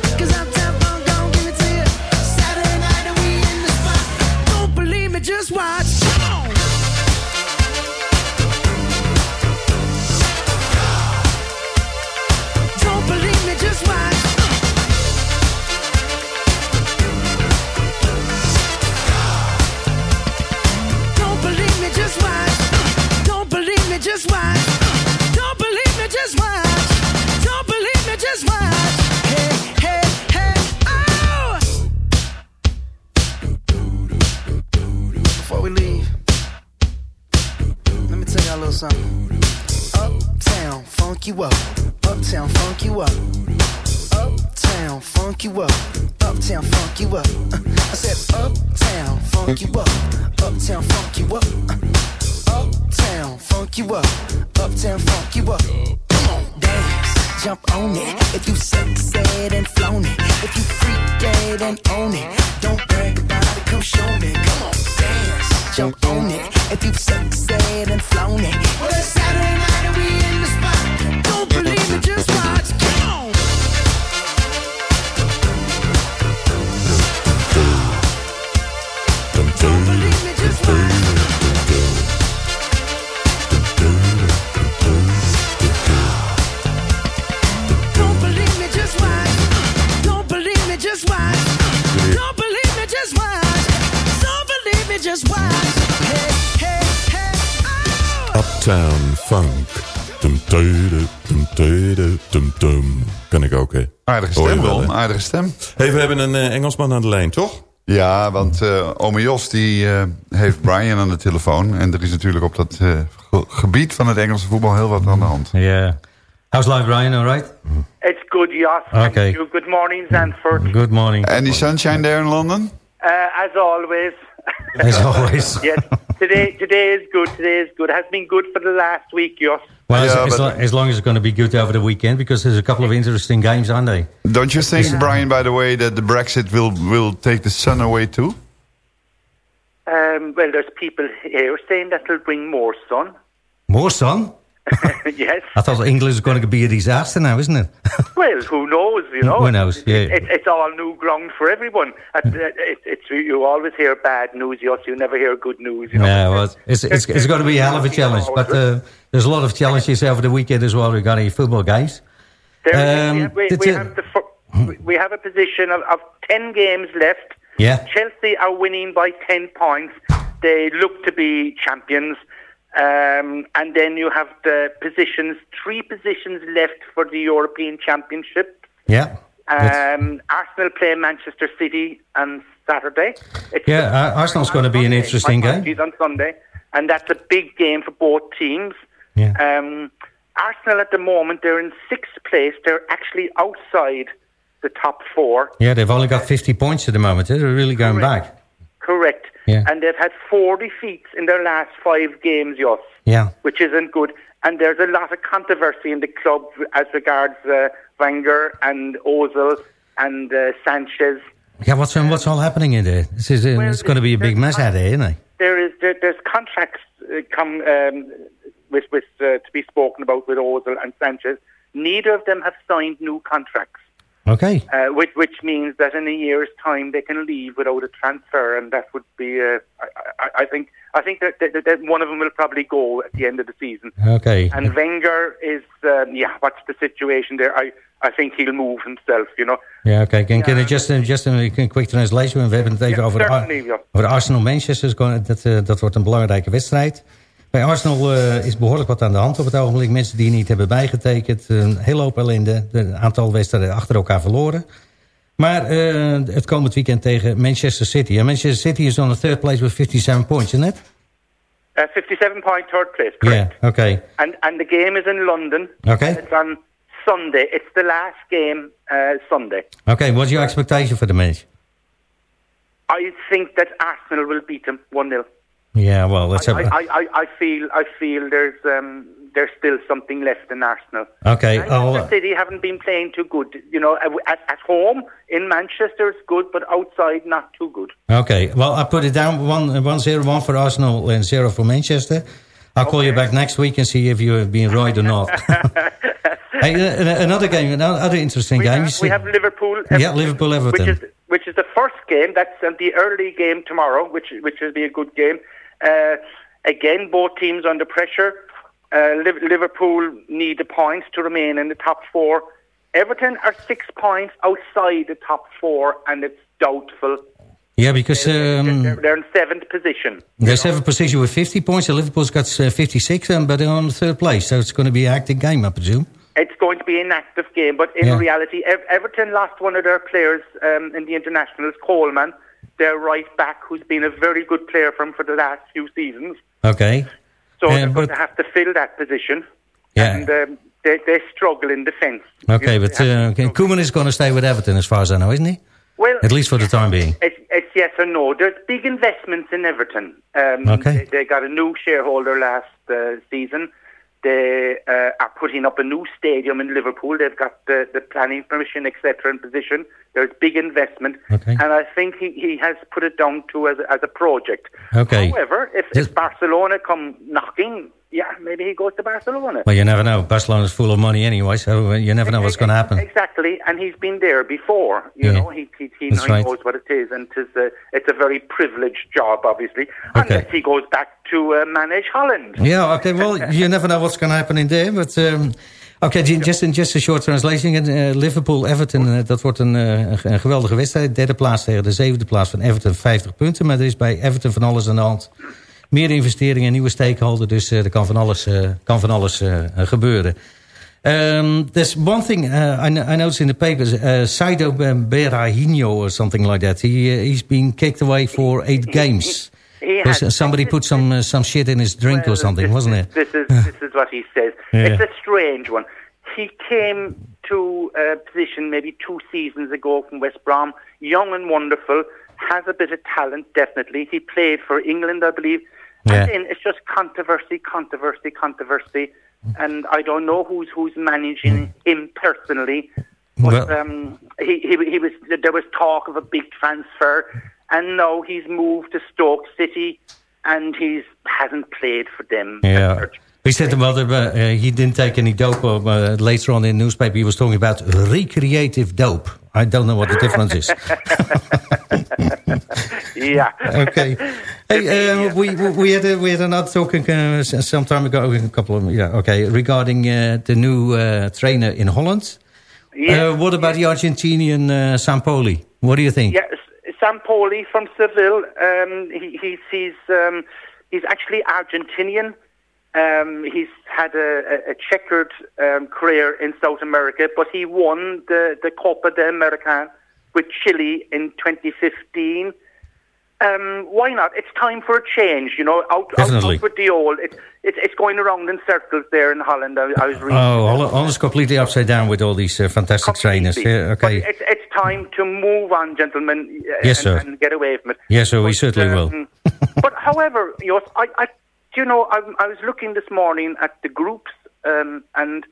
Aan de lijn, toch? Ja, want uh, ome Jos die, uh, heeft Brian aan de telefoon. En er is natuurlijk op dat uh, gebied van het Engelse voetbal heel wat aan de hand. Ja. Yeah. How's life, Brian? All right? It's good, yes. Okay. Thank you. Good morning, Zanford. Good morning. Any sunshine there in London? as always. As always. yes. Today, today is good. Today is good. It has been good for the last week, yes. Well, yeah, as, as, lo as, long as it's going to be good over the weekend, because there's a couple of interesting games, aren't they? Don't you think, Brian, by the way, that the Brexit will will take the sun away too? Um, well, there's people here saying that will bring more sun. More sun? yes. I thought England was going to be a disaster now, isn't it? well, who knows, you know? Who knows, yeah. It, it, it's all new ground for everyone. It, it's, you always hear bad news, yes, you never hear good news. You know? Yeah, well, it's, it's, it's going to be a hell of a challenge, but uh, there's a lot of challenges over the weekend as well regarding football games. There, um, we, we, have the, we have a position of, of 10 games left. Yeah. Chelsea are winning by 10 points. They look to be champions. Um, and then you have the positions, three positions left for the European Championship. Yeah. Um, Arsenal play Manchester City on Saturday. It's yeah, Arsenal's going to be an interesting game. He's on Sunday, and that's a big game for both teams. Yeah. Um, Arsenal at the moment they're in sixth place. They're actually outside the top four. Yeah, they've only got 50 points at the moment. They're really going Correct. back. Correct. Yeah. And they've had four defeats in their last five games, yes. Yeah. Which isn't good. And there's a lot of controversy in the club as regards uh, Wenger and Ozil and uh, Sanchez. Yeah, what's what's all happening in there? This is, uh, Well, it's going to be a big mess out there, isn't it? There is there, there's contracts uh, come um, with with uh, to be spoken about with Ozil and Sanchez. Neither of them have signed new contracts. Okay. Uh, which, which means that in a year's time they can leave without a transfer, and that would be. Uh, I, I, I think. I think that, that, that one of them will probably go at the end of the season. Okay. And Wenger is, um, yeah. What's the situation there? I, I think he'll move himself. You know. Ja, oké. Can, can I just, uh, just een quick translation? We hebben het even Ja, over, de, ja. over de Arsenal-Manchester. Dat, uh, dat wordt een belangrijke wedstrijd. Bij Arsenal uh, is behoorlijk wat aan de hand op het ogenblik. Mensen die niet hebben bijgetekend. Een hele hoop ellende. Een aantal wedstrijden achter elkaar verloren. Maar uh, het komend weekend tegen Manchester City. En Manchester City is on the third place with 57 points, isn't it? Uh, 57 point third place. Correct. Yeah, okay. And and the game is in London. Okay. And it's on Sunday. It's the last game Sunday. Okay, what's your expectation for the match? I think that Arsenal will beat them one 0 Yeah, well, let's I, have... I, I, I feel I feel there's um, there's still something left in Arsenal. Okay. Manchester City haven't been playing too good. You know, at, at home in Manchester it's good, but outside not too good. Okay, well, I put it down one, one zero one for Arsenal and zero for Manchester. I'll call you back next week and see if you have been right or not. hey, uh, another game, another interesting We game. have, we have Liverpool. Yeah, Liverpool Everton. Which is which is the first game. That's uh, the early game tomorrow, which which will be a good game. Uh, again, both teams under pressure. Uh, Liverpool need the points to remain in the top four. Everton are six points outside the top four, and it's doubtful. Yeah, because um, They're, they're in seventh position. they have seventh position with 50 points. and Liverpool's got uh, 56, um, but they're on the third place. So it's going to be an active game, I presume. It's going to be an active game, but in Yeah. reality, Ev- Everton lost one of their players um, in the internationals, Coleman, their right back, who's been a very good player for them for the last few seasons. Okay. So they're going to have to fill that position, Yeah. and um, they, they struggle in defence. Okay, but uh, okay, Koeman is going to stay with Everton as far as I know, isn't he? Well, At least for the time being. It's, it's yes or no. There's big investments in Everton. Um, Okay. They, they got a new shareholder last uh, season. They uh, are putting up a new stadium in Liverpool. They've got the, the planning permission, etc., in position. There's big investment, Okay. and I think he, he has put it down to as a, as a project. Okay. However, if, Just- if Barcelona come knocking, yeah, maybe he goes to Barcelona. Well, you never know. Barcelona's full of money anyway, so uh, you never know what's going to happen. Exactly, and he's been there before. You Yeah. know, he he, he he right. knows what it is, and it's a it's a very privileged job, obviously. Unless he goes back to uh, manage Holland. Yeah, okay, well, you never know what's going to happen in there, but... Um, Oké, ju- just, in- just a short translation. Uh, Liverpool-Everton, uh, dat wordt een, uh, een- een geweldige wedstrijd. Derde plaats tegen de zevende plaats van Everton, 50 punten. Maar er is bij Everton van alles aan de hand. Meer investeringen, nieuwe stakeholder, dus uh, er kan van alles, uh, kan van alles uh, gebeuren. Um, there's one thing uh, I, I, noticed in the papers, uh, Saido Berahino or something like that. He, uh, he's been kicked away for eight games. has. somebody put some uh, some shit in his drink Well, or something, this wasn't it? This is this is what he says. Yeah. It's a strange one. He came to a position maybe two seasons ago from West Brom, young and wonderful, has a bit of talent, definitely. He played for England, I believe. Yeah. And then it's just controversy, controversy, controversy. And I don't know who's who's managing him personally. But Well- um, he, he he was there was talk of a big transfer, and now he's moved to Stoke City, and he's hasn't played for them. Yeah. He said about it, but, uh, he didn't take any dope. Uh, later on in the newspaper, he was talking about recreative dope. I don't know what the difference is. Yeah. okay. Hey, uh, we we had a, we had another talking uh, some time ago, a couple of yeah, okay, regarding uh, the new uh, trainer in Holland. Yes, uh, what about the Argentinian uh, Sampoli? What do you think? Yes, Sampoli from Seville. Um, he, he's he's um, he's actually Argentinian. Um, he's had a, a- a checkered um, career in South America, but he won the the Copa de America with Chile in 2015. Um, why not? It's time for a change, you know. Out, out, Definitely. out with the old. It's it's it's going around in circles there in Holland. I, I was reading. Oh, Holland Holland's completely upside down with all these uh, fantastic trainers. Yeah, But okay. it's, it's time to move on, gentlemen, uh, Yes, and, sir. and get away from it. Yes, sir, we certainly will. Um, but however, Jos, I, I, you know, I, I was looking this morning at the groups, um, and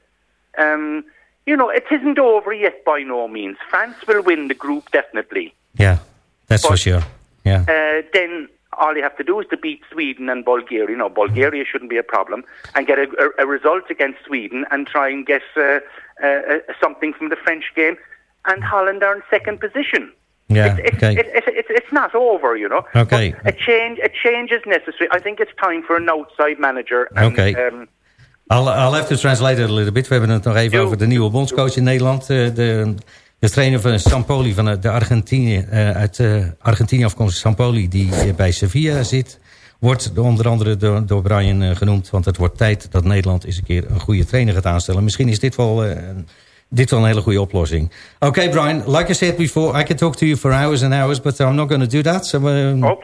um, you know, it isn't over yet by no means. France will win the group definitely. Yeah, that's for sure. Yeah. Uh, then all you have to do is to beat Sweden and Bulgaria. You know, Bulgaria shouldn't be a problem, and get a, a, a result against Sweden, and try and get uh, uh, uh, something from the French game. And Holland are in second position. Yeah, It's, okay. it's, it's, it's, it's not over, you know. Okay. But a change, a change is necessary. I think it's time for an outside manager. And, Okay. Um, I'll, I'll have to translate it a little bit. We hebben het nog even over de nieuwe bondscoach in Nederland. Eh, de, de trainer van Sampoli van de Argentinië, eh, uit eh, Argentinië afkomstig Sampoli, die eh, bij Sevilla zit, wordt onder andere door, door Brian eh, genoemd. Want het wordt tijd dat Nederland eens een keer een goede trainer gaat aanstellen. Misschien is dit wel, eh, een- dit wel een hele goede oplossing. Oké, Brian, like I said before, I can talk to you for hours and hours, but I'm not going to do that. So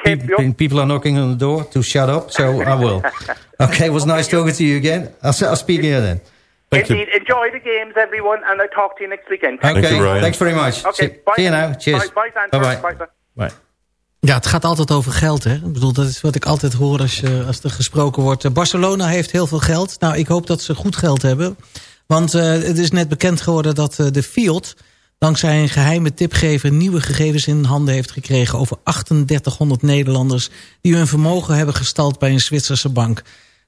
pe- people are knocking on the door to shut up, so I will. Okay, it was nice talking to you again. I'll, I'll speak here then. Indeed, enjoy the games, everyone, and I'll talk to you next weekend. Okay, thanks very much. Okay, See, bye. see you now. Cheers. Bye, bye, bye, bye. Bye. Ja, het gaat altijd over geld. Hè? Ik bedoel, dat is wat ik altijd hoor als, je, als er gesproken wordt. Eh, Barcelona heeft heel veel geld. Nou, ik hoop dat ze goed geld hebben. Want eh, het is net bekend geworden dat eh, de Fiat... dankzij een geheime tipgever nieuwe gegevens in handen heeft gekregen... over 3800 Nederlanders die hun vermogen hebben gestald bij een Zwitserse bank.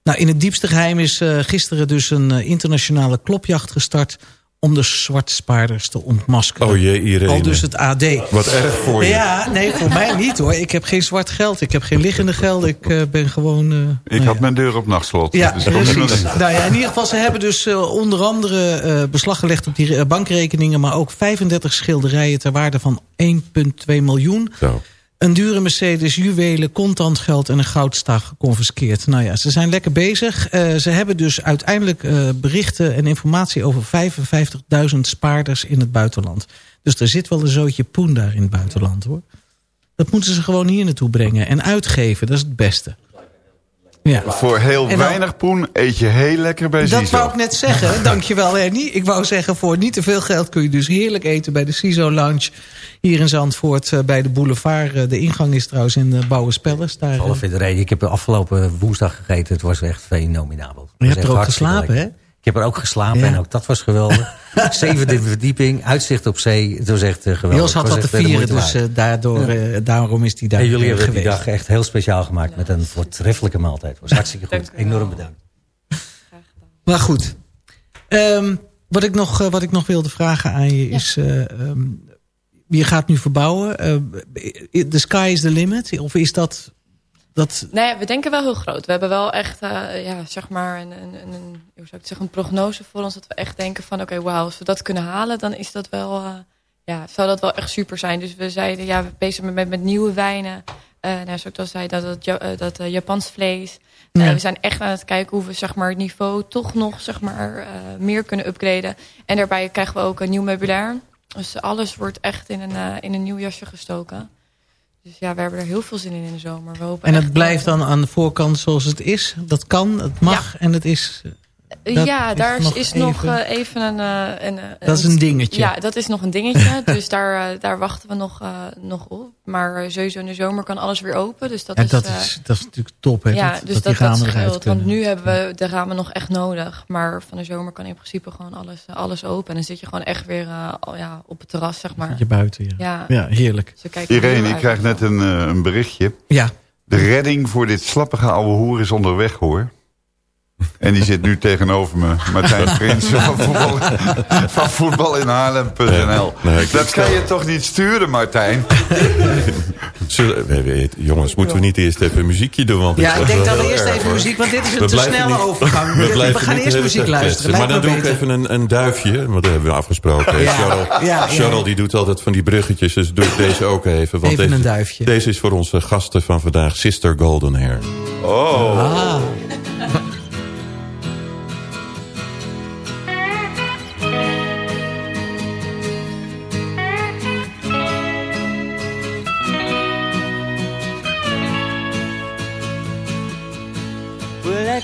Nou, in het diepste geheim is eh, gisteren dus een eh, internationale klopjacht gestart... om de zwartspaarders te ontmaskeren. Oh jee, Irene. Al dus het AD. Wat erg voor je. Ja, nee, voor mij niet hoor. Ik heb geen zwart geld. Ik heb geen liggende geld. Ik eh, ben gewoon... Ik had mijn deur op nachtslot. ja, Dus precies. in. Nou ja, in ieder geval, ze hebben dus onder andere beslag gelegd op die bankrekeningen... maar ook 35 schilderijen ter waarde van 1,2 miljoen. Zo. Een dure Mercedes, juwelen, contant geld en een goudstaaf geconfiskeerd. Nou ja, ze zijn lekker bezig. Eh, ze hebben dus uiteindelijk eh, berichten en informatie over 55.000 spaarders in het buitenland. Dus er zit wel een zootje poen daar in het buitenland hoor. Dat moeten ze gewoon hier naartoe brengen en uitgeven. Dat is het beste. Ja. Voor heel dan- weinig poen eet je heel lekker bij Dat Zizo. wou ik net zeggen. Dankjewel Ernie. Ik wou zeggen, voor niet te veel geld kun je dus heerlijk eten bij de CISO Lounge. Hier in Zandvoort eh, bij de boulevard. Eh, De ingang is trouwens in de Bouwenspellers. Daar, eh, Alle fit reden. Ik heb er afgelopen woensdag gegeten. Het was echt fenomenabel. Het Je hebt er ook geslapen, hè? Ik heb er ook geslapen Ja. en ook dat was geweldig. Zevende verdieping, uitzicht op zee. Het was echt eh, geweldig. Jos had wat te eh, de vieren, dus eh, daardoor, eh, daarom is hij daar En jullie hebben die dag echt heel speciaal gemaakt met een voortreffelijke maaltijd. Het was hartstikke goed. Enorm bedankt. Maar goed. Ehm, wat, ik nog, eh, wat ik nog wilde vragen aan je is... eh, ehm, je gaat nu verbouwen. Eh, the sky is the limit? Of is dat... dat Nee, we denken wel heel groot. We hebben wel echt, eh, ja, zeg maar, een, een, een, hoe zou ik het zeggen, een prognose voor ons. Dat we echt denken van, oké, wauw, als we dat kunnen halen, dan is dat wel, eh, ja, zou dat wel echt super zijn. Dus we zeiden, ja, we bezig met, met, met nieuwe wijnen. Eh nou, zoals ik al zei, dat, dat eh, Japans vlees. We zijn echt aan het kijken hoe we zeg maar, het niveau toch nog zeg maar, meer kunnen upgraden. En daarbij krijgen we ook een nieuw meubilair. Dus alles wordt echt in een, in een nieuw jasje gestoken. Dus ja, we hebben er heel veel zin in in de zomer. We hopen En het blijft dan aan de voorkant zoals het is. Dat kan, het mag en het is... dat ja, is daar is nog is nog even- eh, even een, eh, een... eh, Dat is een dingetje. Ja, dat is nog een dingetje. dus daar, eh, daar wachten we nog, eh, nog op. Maar eh, sowieso in de zomer kan alles weer open. Dus dat en is, dat, eh, is, dat is natuurlijk top, hè? ja, dat, dus dat, dat, die ramen dat eruit scheelt. kunnen. Want nu hebben we de ramen nog echt nodig. Maar van de zomer kan in principe gewoon alles, eh, alles open. En dan zit je gewoon echt weer eh, ja, op het terras, zeg maar. Je buiten, ja. Ja, Ja, heerlijk. Irene, ik krijg net een, eh, een berichtje. Ja. De redding voor dit slappige ouwe hoer is onderweg, hoor. En die zit nu tegenover me. Martijn Prins van voetbal, van voetbal in Haarlem.nl. Nee, Dat kan je toch niet sturen, Martijn? Zullen, we- we- jongens, moeten we niet eerst even een muziekje doen? Want Ja, ik denk wel dat we heel eerst erg, even hoor. muziek... Want dit is We een te snelle niet- overgang. We, We, blijven gaan eerst muziek luisteren. Maar dan doe ik even een, een duifje, want dat hebben we afgesproken. Ja, Charles, ja, ja. Charles die doet altijd van die bruggetjes, dus doe ik deze ook even. Want Even deze, een duifje. Deze is voor onze gasten van vandaag, Sister Golden Hair. Oh. Ah.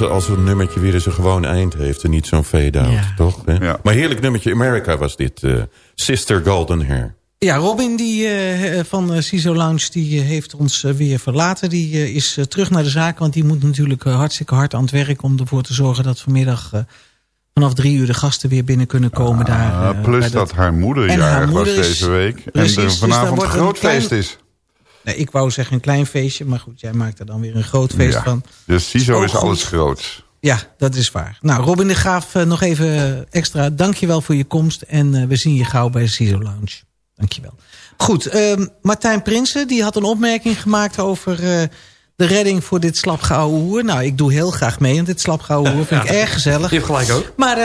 Als een nummertje weer eens een gewoon eind heeft... en niet zo'n fade-out, Ja. toch? Hè? Maar heerlijk nummertje. America was dit. eh, Sister Golden Hair. Ja, Robin die, eh, van uh, CISO Lounge die, eh, heeft ons eh, weer verlaten. Die eh, is eh, terug naar de zaak, want die moet natuurlijk eh, hartstikke hard aan het werk... om ervoor te zorgen dat vanmiddag eh, vanaf drie uur de gasten weer binnen kunnen komen. daar, Ah, eh, plus dat haar moeder jarig was deze week. Precies, en er dus daar vanavond een groot feest is. Ik wou zeggen een klein feestje, maar goed, jij maakt er dan weer een groot feest Ja, van. Dus CISO Ook is alles goed. groots. Ja, dat is waar. Nou, Robin de Graaf, eh, nog even extra. Dankjewel voor je komst. En eh, we zien je gauw bij de CISO Lounge. Dankjewel. Goed, ehm, Martijn Prinsen die had een opmerking gemaakt over eh, de redding voor dit slapgouwe hoer. Nou, ik doe heel graag mee aan dit slapgouwe hoer. Vind ik erg gezellig. Je hebt gelijk ook. Maar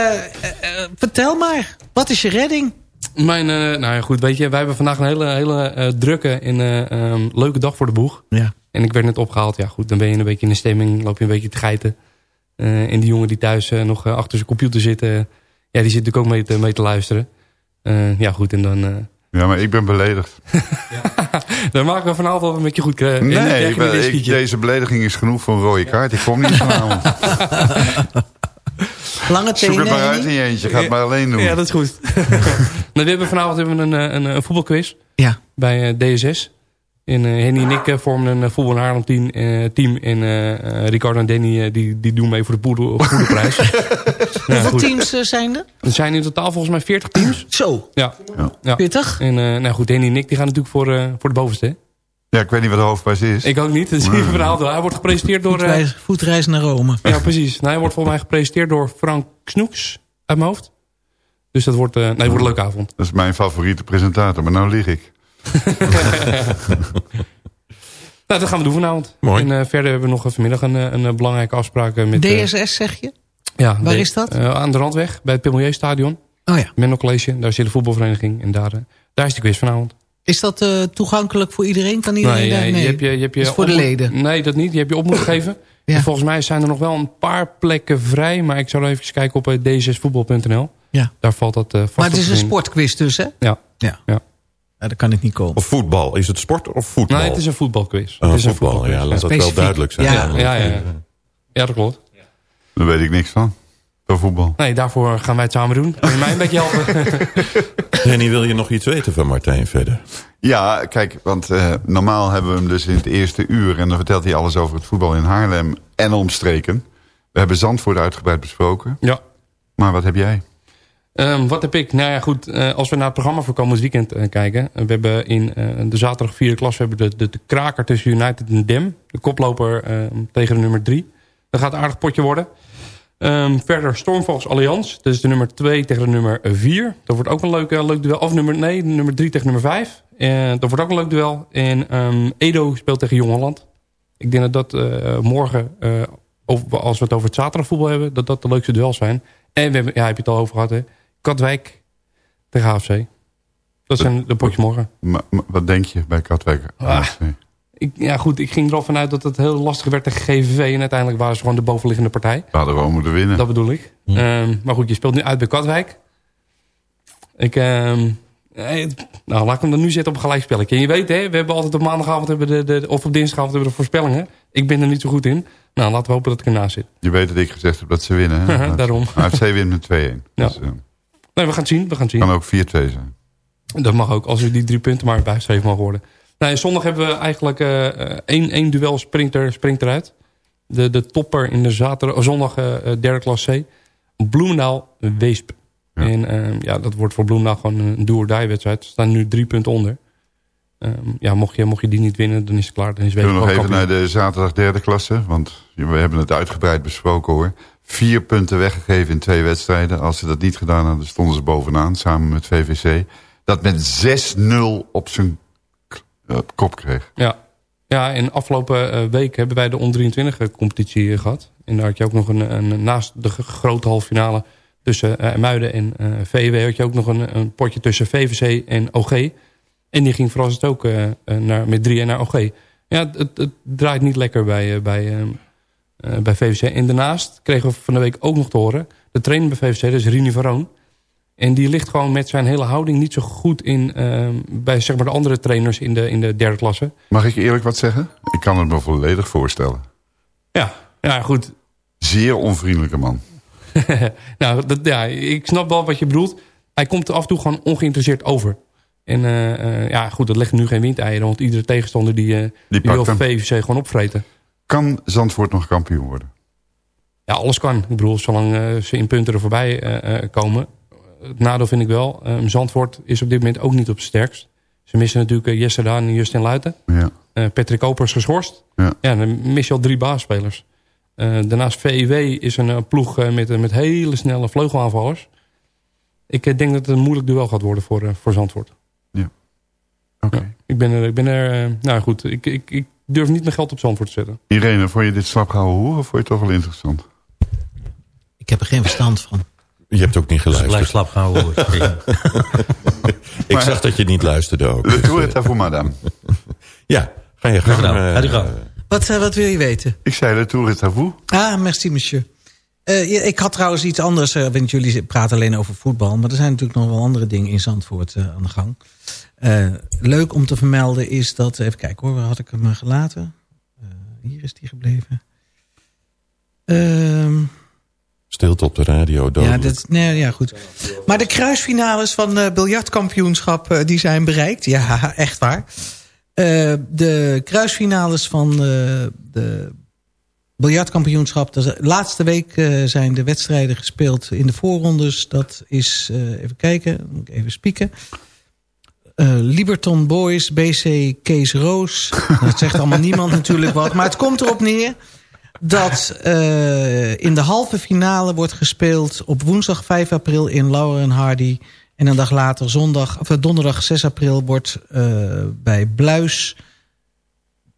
vertel maar, wat is je redding? Mijn, eh, nou ja, goed, weet je, wij hebben vandaag een hele, hele eh, drukke en eh, ehm, leuke dag voor de boeg. Ja. En ik werd net opgehaald. Ja, goed, dan ben je een beetje in de stemming, loop je een beetje te geiten. Eh, en die jongen die thuis nog achter zijn computer zit, ja, die zit natuurlijk ook mee te, mee te luisteren. Eh, ja, goed, en dan... eh, Ja, maar ik ben beledigd. dan maken we vanavond wel een beetje goed. Nee, ik ben- ik- deze belediging is genoeg voor een rode kaart. Ik kom niet vanavond. Lange Zoek tenen. het maar uit in je eentje. Ga het maar alleen doen. Ja, dat is goed. nou, we hebben vanavond hebben we een, eh, een, een voetbalquiz. Ja. Bij eh, DSS. En eh, Henny en ik eh, vormen een eh, voetbal Haarlem team, eh, team. En eh, eh, Ricardo en Danny eh, die, die doen mee voor de poedel- poedelprijs. Ja, Hoeveel goed. teams eh, zijn er? Er zijn in totaal volgens mij 40 teams. Zo. Ja. ja. 40? En eh, nou goed, Henny en ik die gaan natuurlijk voor, eh, voor de bovenste. Ja, ik weet niet wat de hoofdprijs is. Ik ook niet. Dat zie je vanavond wel. Hij wordt gepresenteerd door... eh, Voetreis, voetreis naar Rome. ja, precies. Nou, hij wordt volgens mij gepresenteerd door Frank Snoeks uit mijn hoofd. Dus dat wordt, eh, nee, het wordt een leuke avond. Dat is mijn favoriete presentator, maar nou lig ik. Nou, dat gaan we doen vanavond. Mooi. En eh, verder hebben we nog vanmiddag een, een, belangrijke afspraak met... DSS zeg je? ja, Waar de- is dat? eh, aan de Randweg, bij het Pimelier Stadion. Oh ja. Menno College, daar zit de voetbalvereniging. En daar, daar is de quiz vanavond. Is dat eh, toegankelijk voor iedereen? Kan iedereen daar? je Nee. hebt je, je hebt je Dat is voor de leden. Nee, dat niet. Je hebt je op moeten geven. Ja. En volgens mij zijn er nog wel een paar plekken vrij. Maar ik zou even kijken op eh, d6voetbal.nl. Ja. Daar valt dat eh vast Maar het is een sportquiz dus, hè? Ja. Ja. Ja. Ja, daar kan ik niet komen. Of voetbal. Is het sport of voetbal? Nee, het is een voetbalquiz. Oh, het is een voetbal, voetbalquiz. ja, laat dat wel Specifiek. duidelijk zijn. Ja. Ja, ja, ja. ja, dat klopt. Daar weet ik niks van. Van voetbal. Nee, daarvoor gaan wij het samen doen. Kun je mij een beetje helpen? Henny, wil je nog iets weten van Martijn verder? Ja, kijk, want eh, normaal hebben we hem dus in het eerste uur... en dan vertelt hij alles over het voetbal in Haarlem en omstreken. We hebben Zandvoort uitgebreid besproken. ja. Maar wat heb jij? Ehm, wat heb ik? Nou ja, goed. eh, als we naar het programma voor komend weekend eh, kijken. we hebben in eh, de zaterdag vierde klas... we hebben de, de, de kraker tussen United en Dem. De koploper eh, tegen de nummer drie. Dat gaat een aardig potje worden. Ehm, verder Stormvogels Allianz. Dat is de nummer 2 tegen de nummer 4. Dat wordt ook een leuk, eh, leuk duel. Of nummer, nee, nummer 3 tegen nummer 5. En dat wordt ook een leuk duel. En ehm, Edo speelt tegen Jong Holland. Ik denk dat dat eh, morgen, eh, over- als we het over het zaterdagvoetbal hebben... dat dat de leukste duels zijn. En we hebben, ja, heb je het al over gehad, hè? Katwijk tegen HFC. Dat zijn de potjes morgen. Wat denk je bij Katwijk? Ah. Ik, ja, goed, ik ging er al vanuit dat het heel lastig werd tegen GVV. En uiteindelijk waren ze gewoon de bovenliggende partij. We hadden gewoon moeten winnen. Dat bedoel ik. Ehm, maar goed, je speelt nu uit bij Katwijk. Ik, ehm, eh, nou, laat ik hem dan nu zetten op een gelijkspelletje. En je weet, hè, we hebben altijd op maandagavond hebben de, de, of op dinsdagavond hebben we de voorspellingen. Ik ben er niet zo goed in. Nou, laten we hopen dat ik ernaast zit. Je weet dat ik gezegd heb dat ze winnen. Hè? Daarom. AFC wint met 2-1. Ja. Dus, eh, Nee, we gaan het zien. We gaan het zien. kan ook 4-2 zijn. Dat mag ook, als we die drie punten maar bijgeschreven mogen worden. Nou, zondag hebben we eigenlijk eh, één, één duel sprinter, springt eruit. De, de topper in de zaterdag, zondag eh, eh, derde klas C. Bloemendaal-Weesp. En eh, ja, dat wordt voor Bloemendaal gewoon een do-or-die wedstrijd. Ze staan nu drie punten onder. Ehm, ja, mocht je, mocht je die niet winnen, dan is het klaar. Dan is Weesp Kunnen we nog even kampioen. naar de zaterdag derde klasse? Want we hebben het uitgebreid besproken hoor. Vier punten weggegeven in twee wedstrijden. Als ze dat niet gedaan hadden, stonden ze bovenaan samen met VVC. Dat met 6-0 op zijn k- eh, kop kreeg. Ja. ja, en afgelopen eh, week hebben wij de onder-23 competitie eh, gehad. En daar had je ook nog een, een naast de grote halve finale tussen eh, Muiden en VW... had je ook nog een, een potje tussen VVC en OG. En die ging verrassend ook naar, met 3 naar OG. Ja, het, het draait niet lekker bij, bij, bij VVC. En daarnaast kregen we van de week ook nog te horen... de trainer bij VVC, dat is Rini Varoon... En die ligt gewoon met zijn hele houding niet zo goed in... ehm, bij zeg maar, de andere trainers in de, in de derde klasse. Mag ik eerlijk wat zeggen? Ik kan het me volledig voorstellen. Ja, ja goed. Zeer onvriendelijke man. nou, dat, ja, ik snap wel wat je bedoelt. Hij komt af en toe gewoon ongeïnteresseerd over. En eh, eh, ja, goed, dat legt nu geen windeieren. Want iedere tegenstander die, eh die, pakt wil. VVC gewoon opvreten. Kan Zandvoort nog kampioen worden? Ja, alles kan. Ik bedoel, zolang ze in punten er voorbij komen. Het nadeel vind ik wel. eh, Zandvoort is op dit moment ook niet op zijn sterkst. Ze missen natuurlijk eh, Jesse Daan en Justin Luiten. Ja. Eh, Patrick Koper is geschorst. Ja. ja, dan mis je al drie baasspelers. Eh, daarnaast VIW is een ploeg met, met hele snelle vleugelaanvallers. Ik denk dat het een moeilijk duel gaat worden voor, voor Zandvoort. Ja. Oké. ik ben er, ik ben er nou goed, ik, ik, ik durf niet mijn geld op Zandvoort te zetten. Irene, vond je dit slapgehouden horen of vond je het toch wel interessant? Ik heb er geen verstand van. Je hebt ook niet geluisterd. blijf slap houden. hoor. Ik zag dat je niet luisterde ook. Le tour est à vous, madame. Ja, ga je gang. gedaan. eh, Ga je gang. Wat, eh, wat wil je weten? Ik zei le tour est à vous. Ah, merci monsieur. Eh, ik had trouwens iets anders, eh, want jullie praten alleen over voetbal... maar er zijn natuurlijk nog wel andere dingen in Zandvoort eh, aan de gang. Eh, leuk om te vermelden is dat... Even kijken hoor, waar had ik hem eh, gelaten? Eh, hier is die gebleven. Ehm Stilte op de radio. ja, dat, nee, ja, goed. Maar de kruisfinales van de biljartkampioenschap eh, die zijn bereikt. Ja, echt waar. Eh, de kruisfinales van eh, de biljartkampioenschap. De laatste week eh, zijn de wedstrijden gespeeld in de voorrondes. Dat is, eh, even kijken, moet ik even spieken. Eh, Liberton Boys, BC Kees Roos. Dat zegt allemaal niemand natuurlijk wat. Maar het komt erop neer dat eh, in de halve finale wordt gespeeld op woensdag 5 april in Lauren Hardy. En een dag later, zondag, of eh, donderdag 6 april, wordt eh, bij Bluis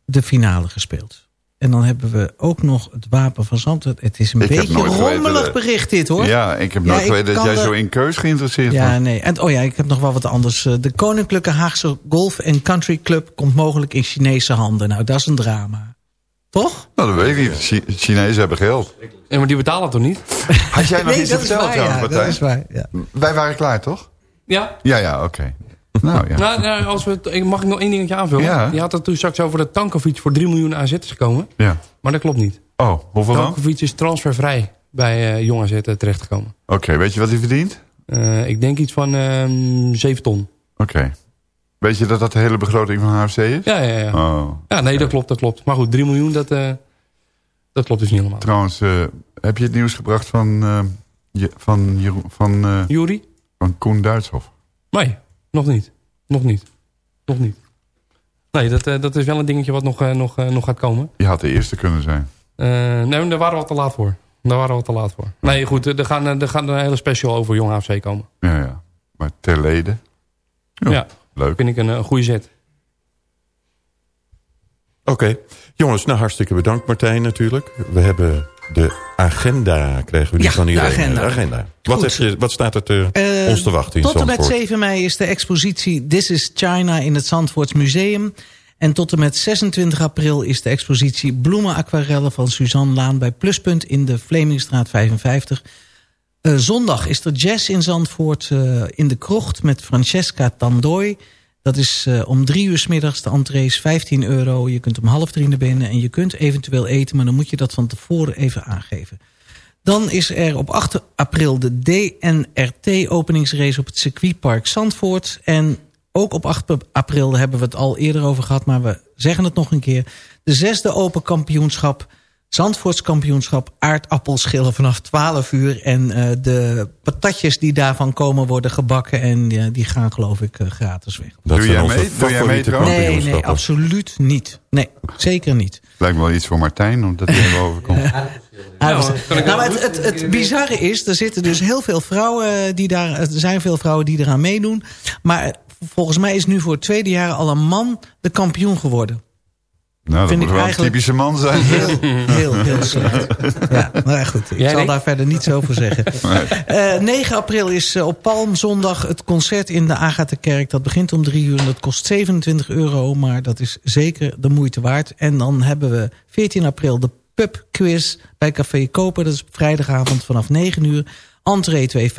de finale gespeeld. En dan hebben we ook nog het Wapen van Zandvoort. Het is een Ik beetje geweten rommelig dat- bericht dit hoor. Ja, ik heb Ja, nooit geweten dat jij de- zo in keus geïnteresseerd Ja, was. nee. En, oh ja, ik heb nog wel wat anders. De Koninklijke Haagse Golf Country Club komt mogelijk in Chinese handen. Nou, dat is een drama. Toch? Nou, dat weet ik niet. Chi- Chinezen hebben geld. Ja, maar die betalen toch niet? Had jij nog Nee, iets dat vertellen waar, ja, dat is waar, ja. Wij waren klaar, toch? Ja. Ja, ja, oké. Nou ja. Nou, nou, als we, het- mag ik nog één dingetje aanvullen? Ja. Je had het toen straks over dat Tankovic voor 3 miljoen AZ is gekomen. ja. Maar dat klopt niet. Oh, hoeveel dan? Oké, Tankovic is transfervrij bij eh Jong AZ terechtgekomen. weet je wat hij verdient? Eh, ik denk iets van ehm 7 ton. Oké. Weet je dat dat de hele begroting van HFC is? Ja, ja, ja. Oh. Ja, nee, dat klopt, dat klopt. Maar goed, 3 miljoen, dat, eh, dat klopt dus niet helemaal. Trouwens, eh, heb je het nieuws gebracht van, eh, je, van, Jeroen- van, Jury? van Koen Duitshof? Nee, nog niet. Nog niet. Nog niet. Nee, dat, dat is wel een dingetje wat nog, nog, nog gaat komen. Je had de eerste kunnen zijn. Nee, daar waren we al te laat voor. Daar waren we al te laat voor. Nee, goed, er gaan, er gaan een hele special over Jong AFC komen. Ja, ja. Maar ter leden. Jo, Ja, Leuk. vind ik een, een goede zet. Oké. Jongens, nou hartstikke bedankt Martijn natuurlijk. We hebben de agenda, krijgen we die Ja, van de iedereen. agenda. Wat, Goed. heb je, wat staat er te, Eh, ons te wachten in Tot en met Zandvoort? 7 mei is de expositie This is China in het Zandvoorts Museum. En tot en met 26 april is de expositie Bloemen Aquarellen van Suzanne Laan bij Pluspunt in de Vlemingstraat 55. Eh, zondag is er jazz in Zandvoort eh, in de krocht met Francesca Tandooi. Dat is eh, om drie uur 's middags. De entree is 15 euro. Je kunt om half drie naar binnen en je kunt eventueel eten... maar dan moet je dat van tevoren even aangeven. Dan is er op 8 april de DNRT-openingsrace op het circuitpark Zandvoort. En ook op 8 april daar hebben we het al eerder over gehad... maar we zeggen het nog een keer. De zesde open kampioenschap... Zandvoorts kampioenschap aardappelschillen vanaf 12 uur. En eh, de patatjes die daarvan komen worden gebakken. En eh, die gaan geloof ik eh, gratis weg. Dat Doe jij mee? Doe jij mee? Nee, nee, absoluut niet. Nee, zeker niet. Lijkt me wel iets voor Martijn, omdat hij er boven komt. Nou, ik nou, wel het, het, het bizarre is, er zitten dus heel veel vrouwen eh, die daar, er zijn veel vrouwen die eraan meedoen. Maar volgens mij is nu voor het tweede jaar al een man de kampioen geworden. Nou, dat Vind moet ik wel een typische man zijn. Heel, heel, heel slecht. Ja, ja, goed. Ik Jij zal niet? daar verder niets over zeggen. Eh 9 april is eh, op Palmzondag het concert in de Agatha-kerk. Dat begint om drie uur en dat kost 27 euro. Maar dat is zeker de moeite waard. En dan hebben we 14 april de pubquiz bij Café Koper. Dat is vrijdagavond vanaf 9 uur. Entree 2,50.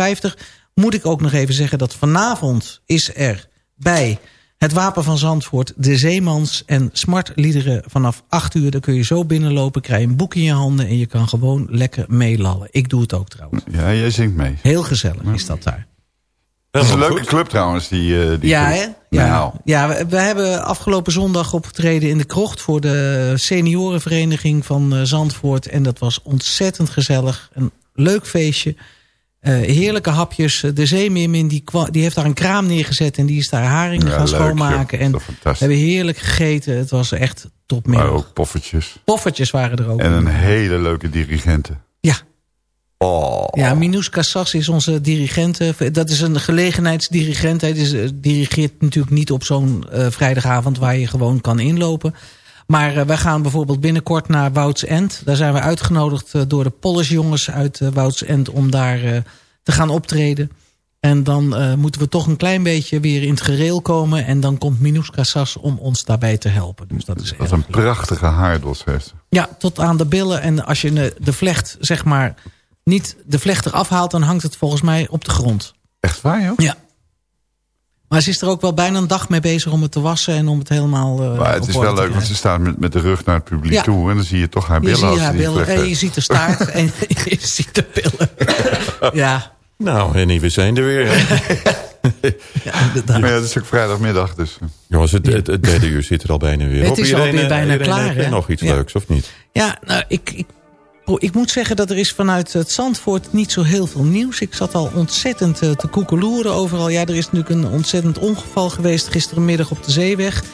Moet ik ook nog even zeggen dat vanavond is er bij het Wapen van Zandvoort, de Zeemans en Smartliederen vanaf 8 uur. Dan kun je zo binnenlopen, krijg je een boek in je handen... en je kan gewoon lekker meelallen. Ik doe het ook trouwens. Ja, jij zingt mee. Heel gezellig is dat daar. Dat is een leuke club trouwens. Die, eh, die Ja, club. Ja, Nou, ja we, we hebben afgelopen zondag opgetreden in de krocht... voor de seniorenvereniging van eh, Zandvoort. En dat was ontzettend gezellig. Een leuk feestje. Eh, heerlijke hapjes. De zeemeermin die, die heeft daar een kraam neergezet... en die is daar haringen Ja, gaan leuk, schoonmaken. En we hebben heerlijk gegeten. Het was echt topmiddag. Maar ook poffertjes. Poffertjes waren er ook. En een hele leuke dirigente. Ja. Oh. Ja, Minouska Sass is onze dirigent. Dat is een gelegenheidsdirigent. Hij eh, dirigeert natuurlijk niet op zo'n eh, vrijdagavond... waar je gewoon kan inlopen. Maar eh, wij gaan bijvoorbeeld binnenkort naar Wouds End. Daar zijn we uitgenodigd eh, door de Polish jongens uit eh, Wouds End... om daar te gaan optreden. En dan moeten we toch een klein beetje weer in het gereel komen. En dan komt Minouska Sass om ons daarbij te helpen. Dus dat is Wat een prachtige haardos heeft ja, tot aan de billen. En als je de, de vlecht, zeg maar, niet de vlecht eraf haalt... dan hangt het volgens mij op de grond. Echt waar, joh? Ja. Maar ze is er ook wel bijna een dag mee bezig om het te wassen... en om het helemaal eh, Maar het op is wel leuk, want ze staat met, met de rug naar het publiek Ja. toe. En dan zie je toch haar Je billen. ziet als haar billen, en je ziet de staart en je ziet de billen. ja. Nou, en we zijn er weer. Maar ja, het is ook vrijdagmiddag, dus... Jongens, het, het, het derde uur zit er al bijna weer Het op. is alweer eh, bijna iedereen klaar, heeft hè? nog iets Ja. leuks, of niet? Ja, nou, ik, ik, ik moet zeggen dat er is vanuit het Zandvoort niet zo heel veel nieuws. Ik zat al ontzettend eh, te koekeloeren overal. Ja, er is natuurlijk een ontzettend ongeval geweest gisterenmiddag op de zeeweg.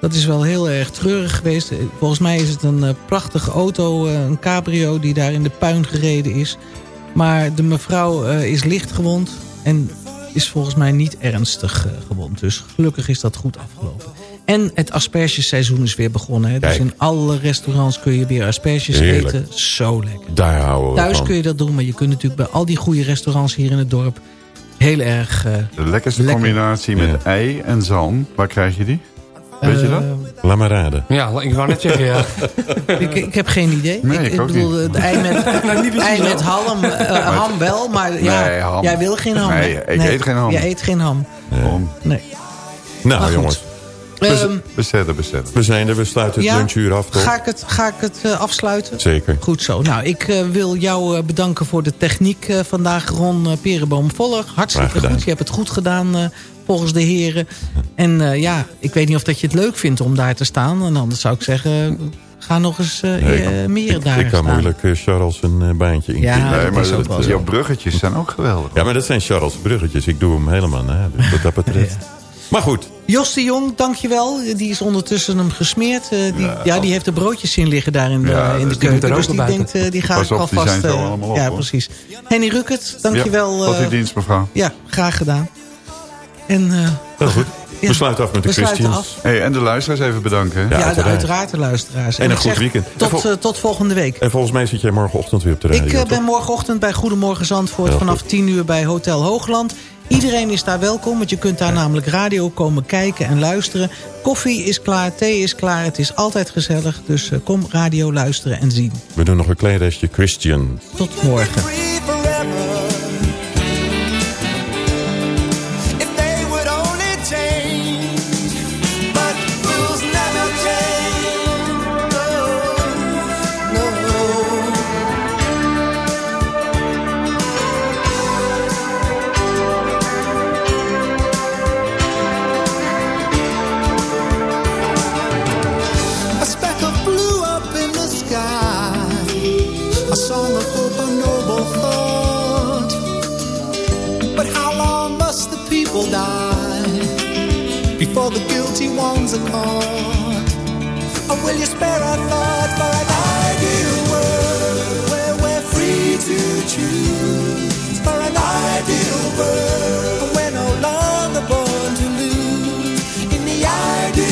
Dat is wel heel erg treurig geweest. Eh, Volgens mij is het een eh, prachtige auto, een cabrio... die daar in de puin gereden is. Maar de mevrouw is licht gewond en is volgens mij niet ernstig gewond. Dus gelukkig is dat goed afgelopen. En het aspergeseizoen is weer begonnen. Hè? Dus in alle restaurants kun je weer asperges Heerlijk. eten. Zo lekker. Daar houden we Thuis van. kun je dat doen, maar je kunt natuurlijk bij al die goede restaurants hier in het dorp... heel erg... eh, De lekkerste Lekker. combinatie met ei en zalm. Waar krijg je die? Weet je dat? Laat maar raden. Ja, ik wou net zeggen, ja. ik, ik heb geen idee. Nee, ik ook bedoel, niet. de ei met, Nou, ei met ham, eh, ham wel, maar ja, ham. jij wil geen ham. Nee, ik eet geen ham. Jij eet geen ham. Nee. Nou, Maar goed. Jongens. Ehm, Bestellen, bestellen. We zijn er, we sluiten het ja, lunchuur af, toch? Ga ik het, ga ik het eh, afsluiten? Zeker. Goed zo. Nou, ik eh, wil jou eh, bedanken voor de techniek eh, vandaag, Ron uh, Perenboom-Voller. Hartstikke goed. Je hebt het goed gedaan eh, volgens de heren. En eh, ja, ik weet niet of dat je het leuk vindt om daar te staan. En anders zou ik zeggen, ga nog eens Nee, meer daar Ik kan moeilijk Charles een baantje in. Ja, dat maar dat- jouw bruggetjes zijn ook geweldig. Ja, maar dat zijn Charles bruggetjes. Ik doe hem helemaal na. Dus wat dat betreft. Maar goed. Jos de Jong, dankjewel. Die is ondertussen hem gesmeerd. Eh, die, ja. die heeft de broodjes in liggen daar in de, Ja, in de dus keuken. Dus die bij denkt, eh, die ga Pas ik op, die alvast... eh, op, ja, hoor. precies. Henny Ruckert, dankjewel. Ja, tot uw dienst, mevrouw. Ja, graag gedaan. En, Heel goed. Ja. We sluiten af met de Christians. Hey, en de luisteraars even bedanken. hè? ja, de, uiteraard. uiteraard de luisteraars. En een goed zeg weekend. En Tot, tot volgende week. En volgens mij zit jij morgenochtend weer op de radio. Ik ben morgenochtend bij Goedemorgen Zandvoort vanaf goed. 10 uur bij Hotel Hoogland. Iedereen is daar welkom, want je kunt daar namelijk radio komen kijken en luisteren. Koffie is klaar, thee is klaar, het is altijd gezellig. Dus eh, kom radio luisteren en zien. We doen nog een klein restje Christian. Tot morgen. People die before the guilty ones are caught? Or will you spare a thought for an ideal world where we're free to choose? For an ideal world where we're no longer born to lose. In the ideal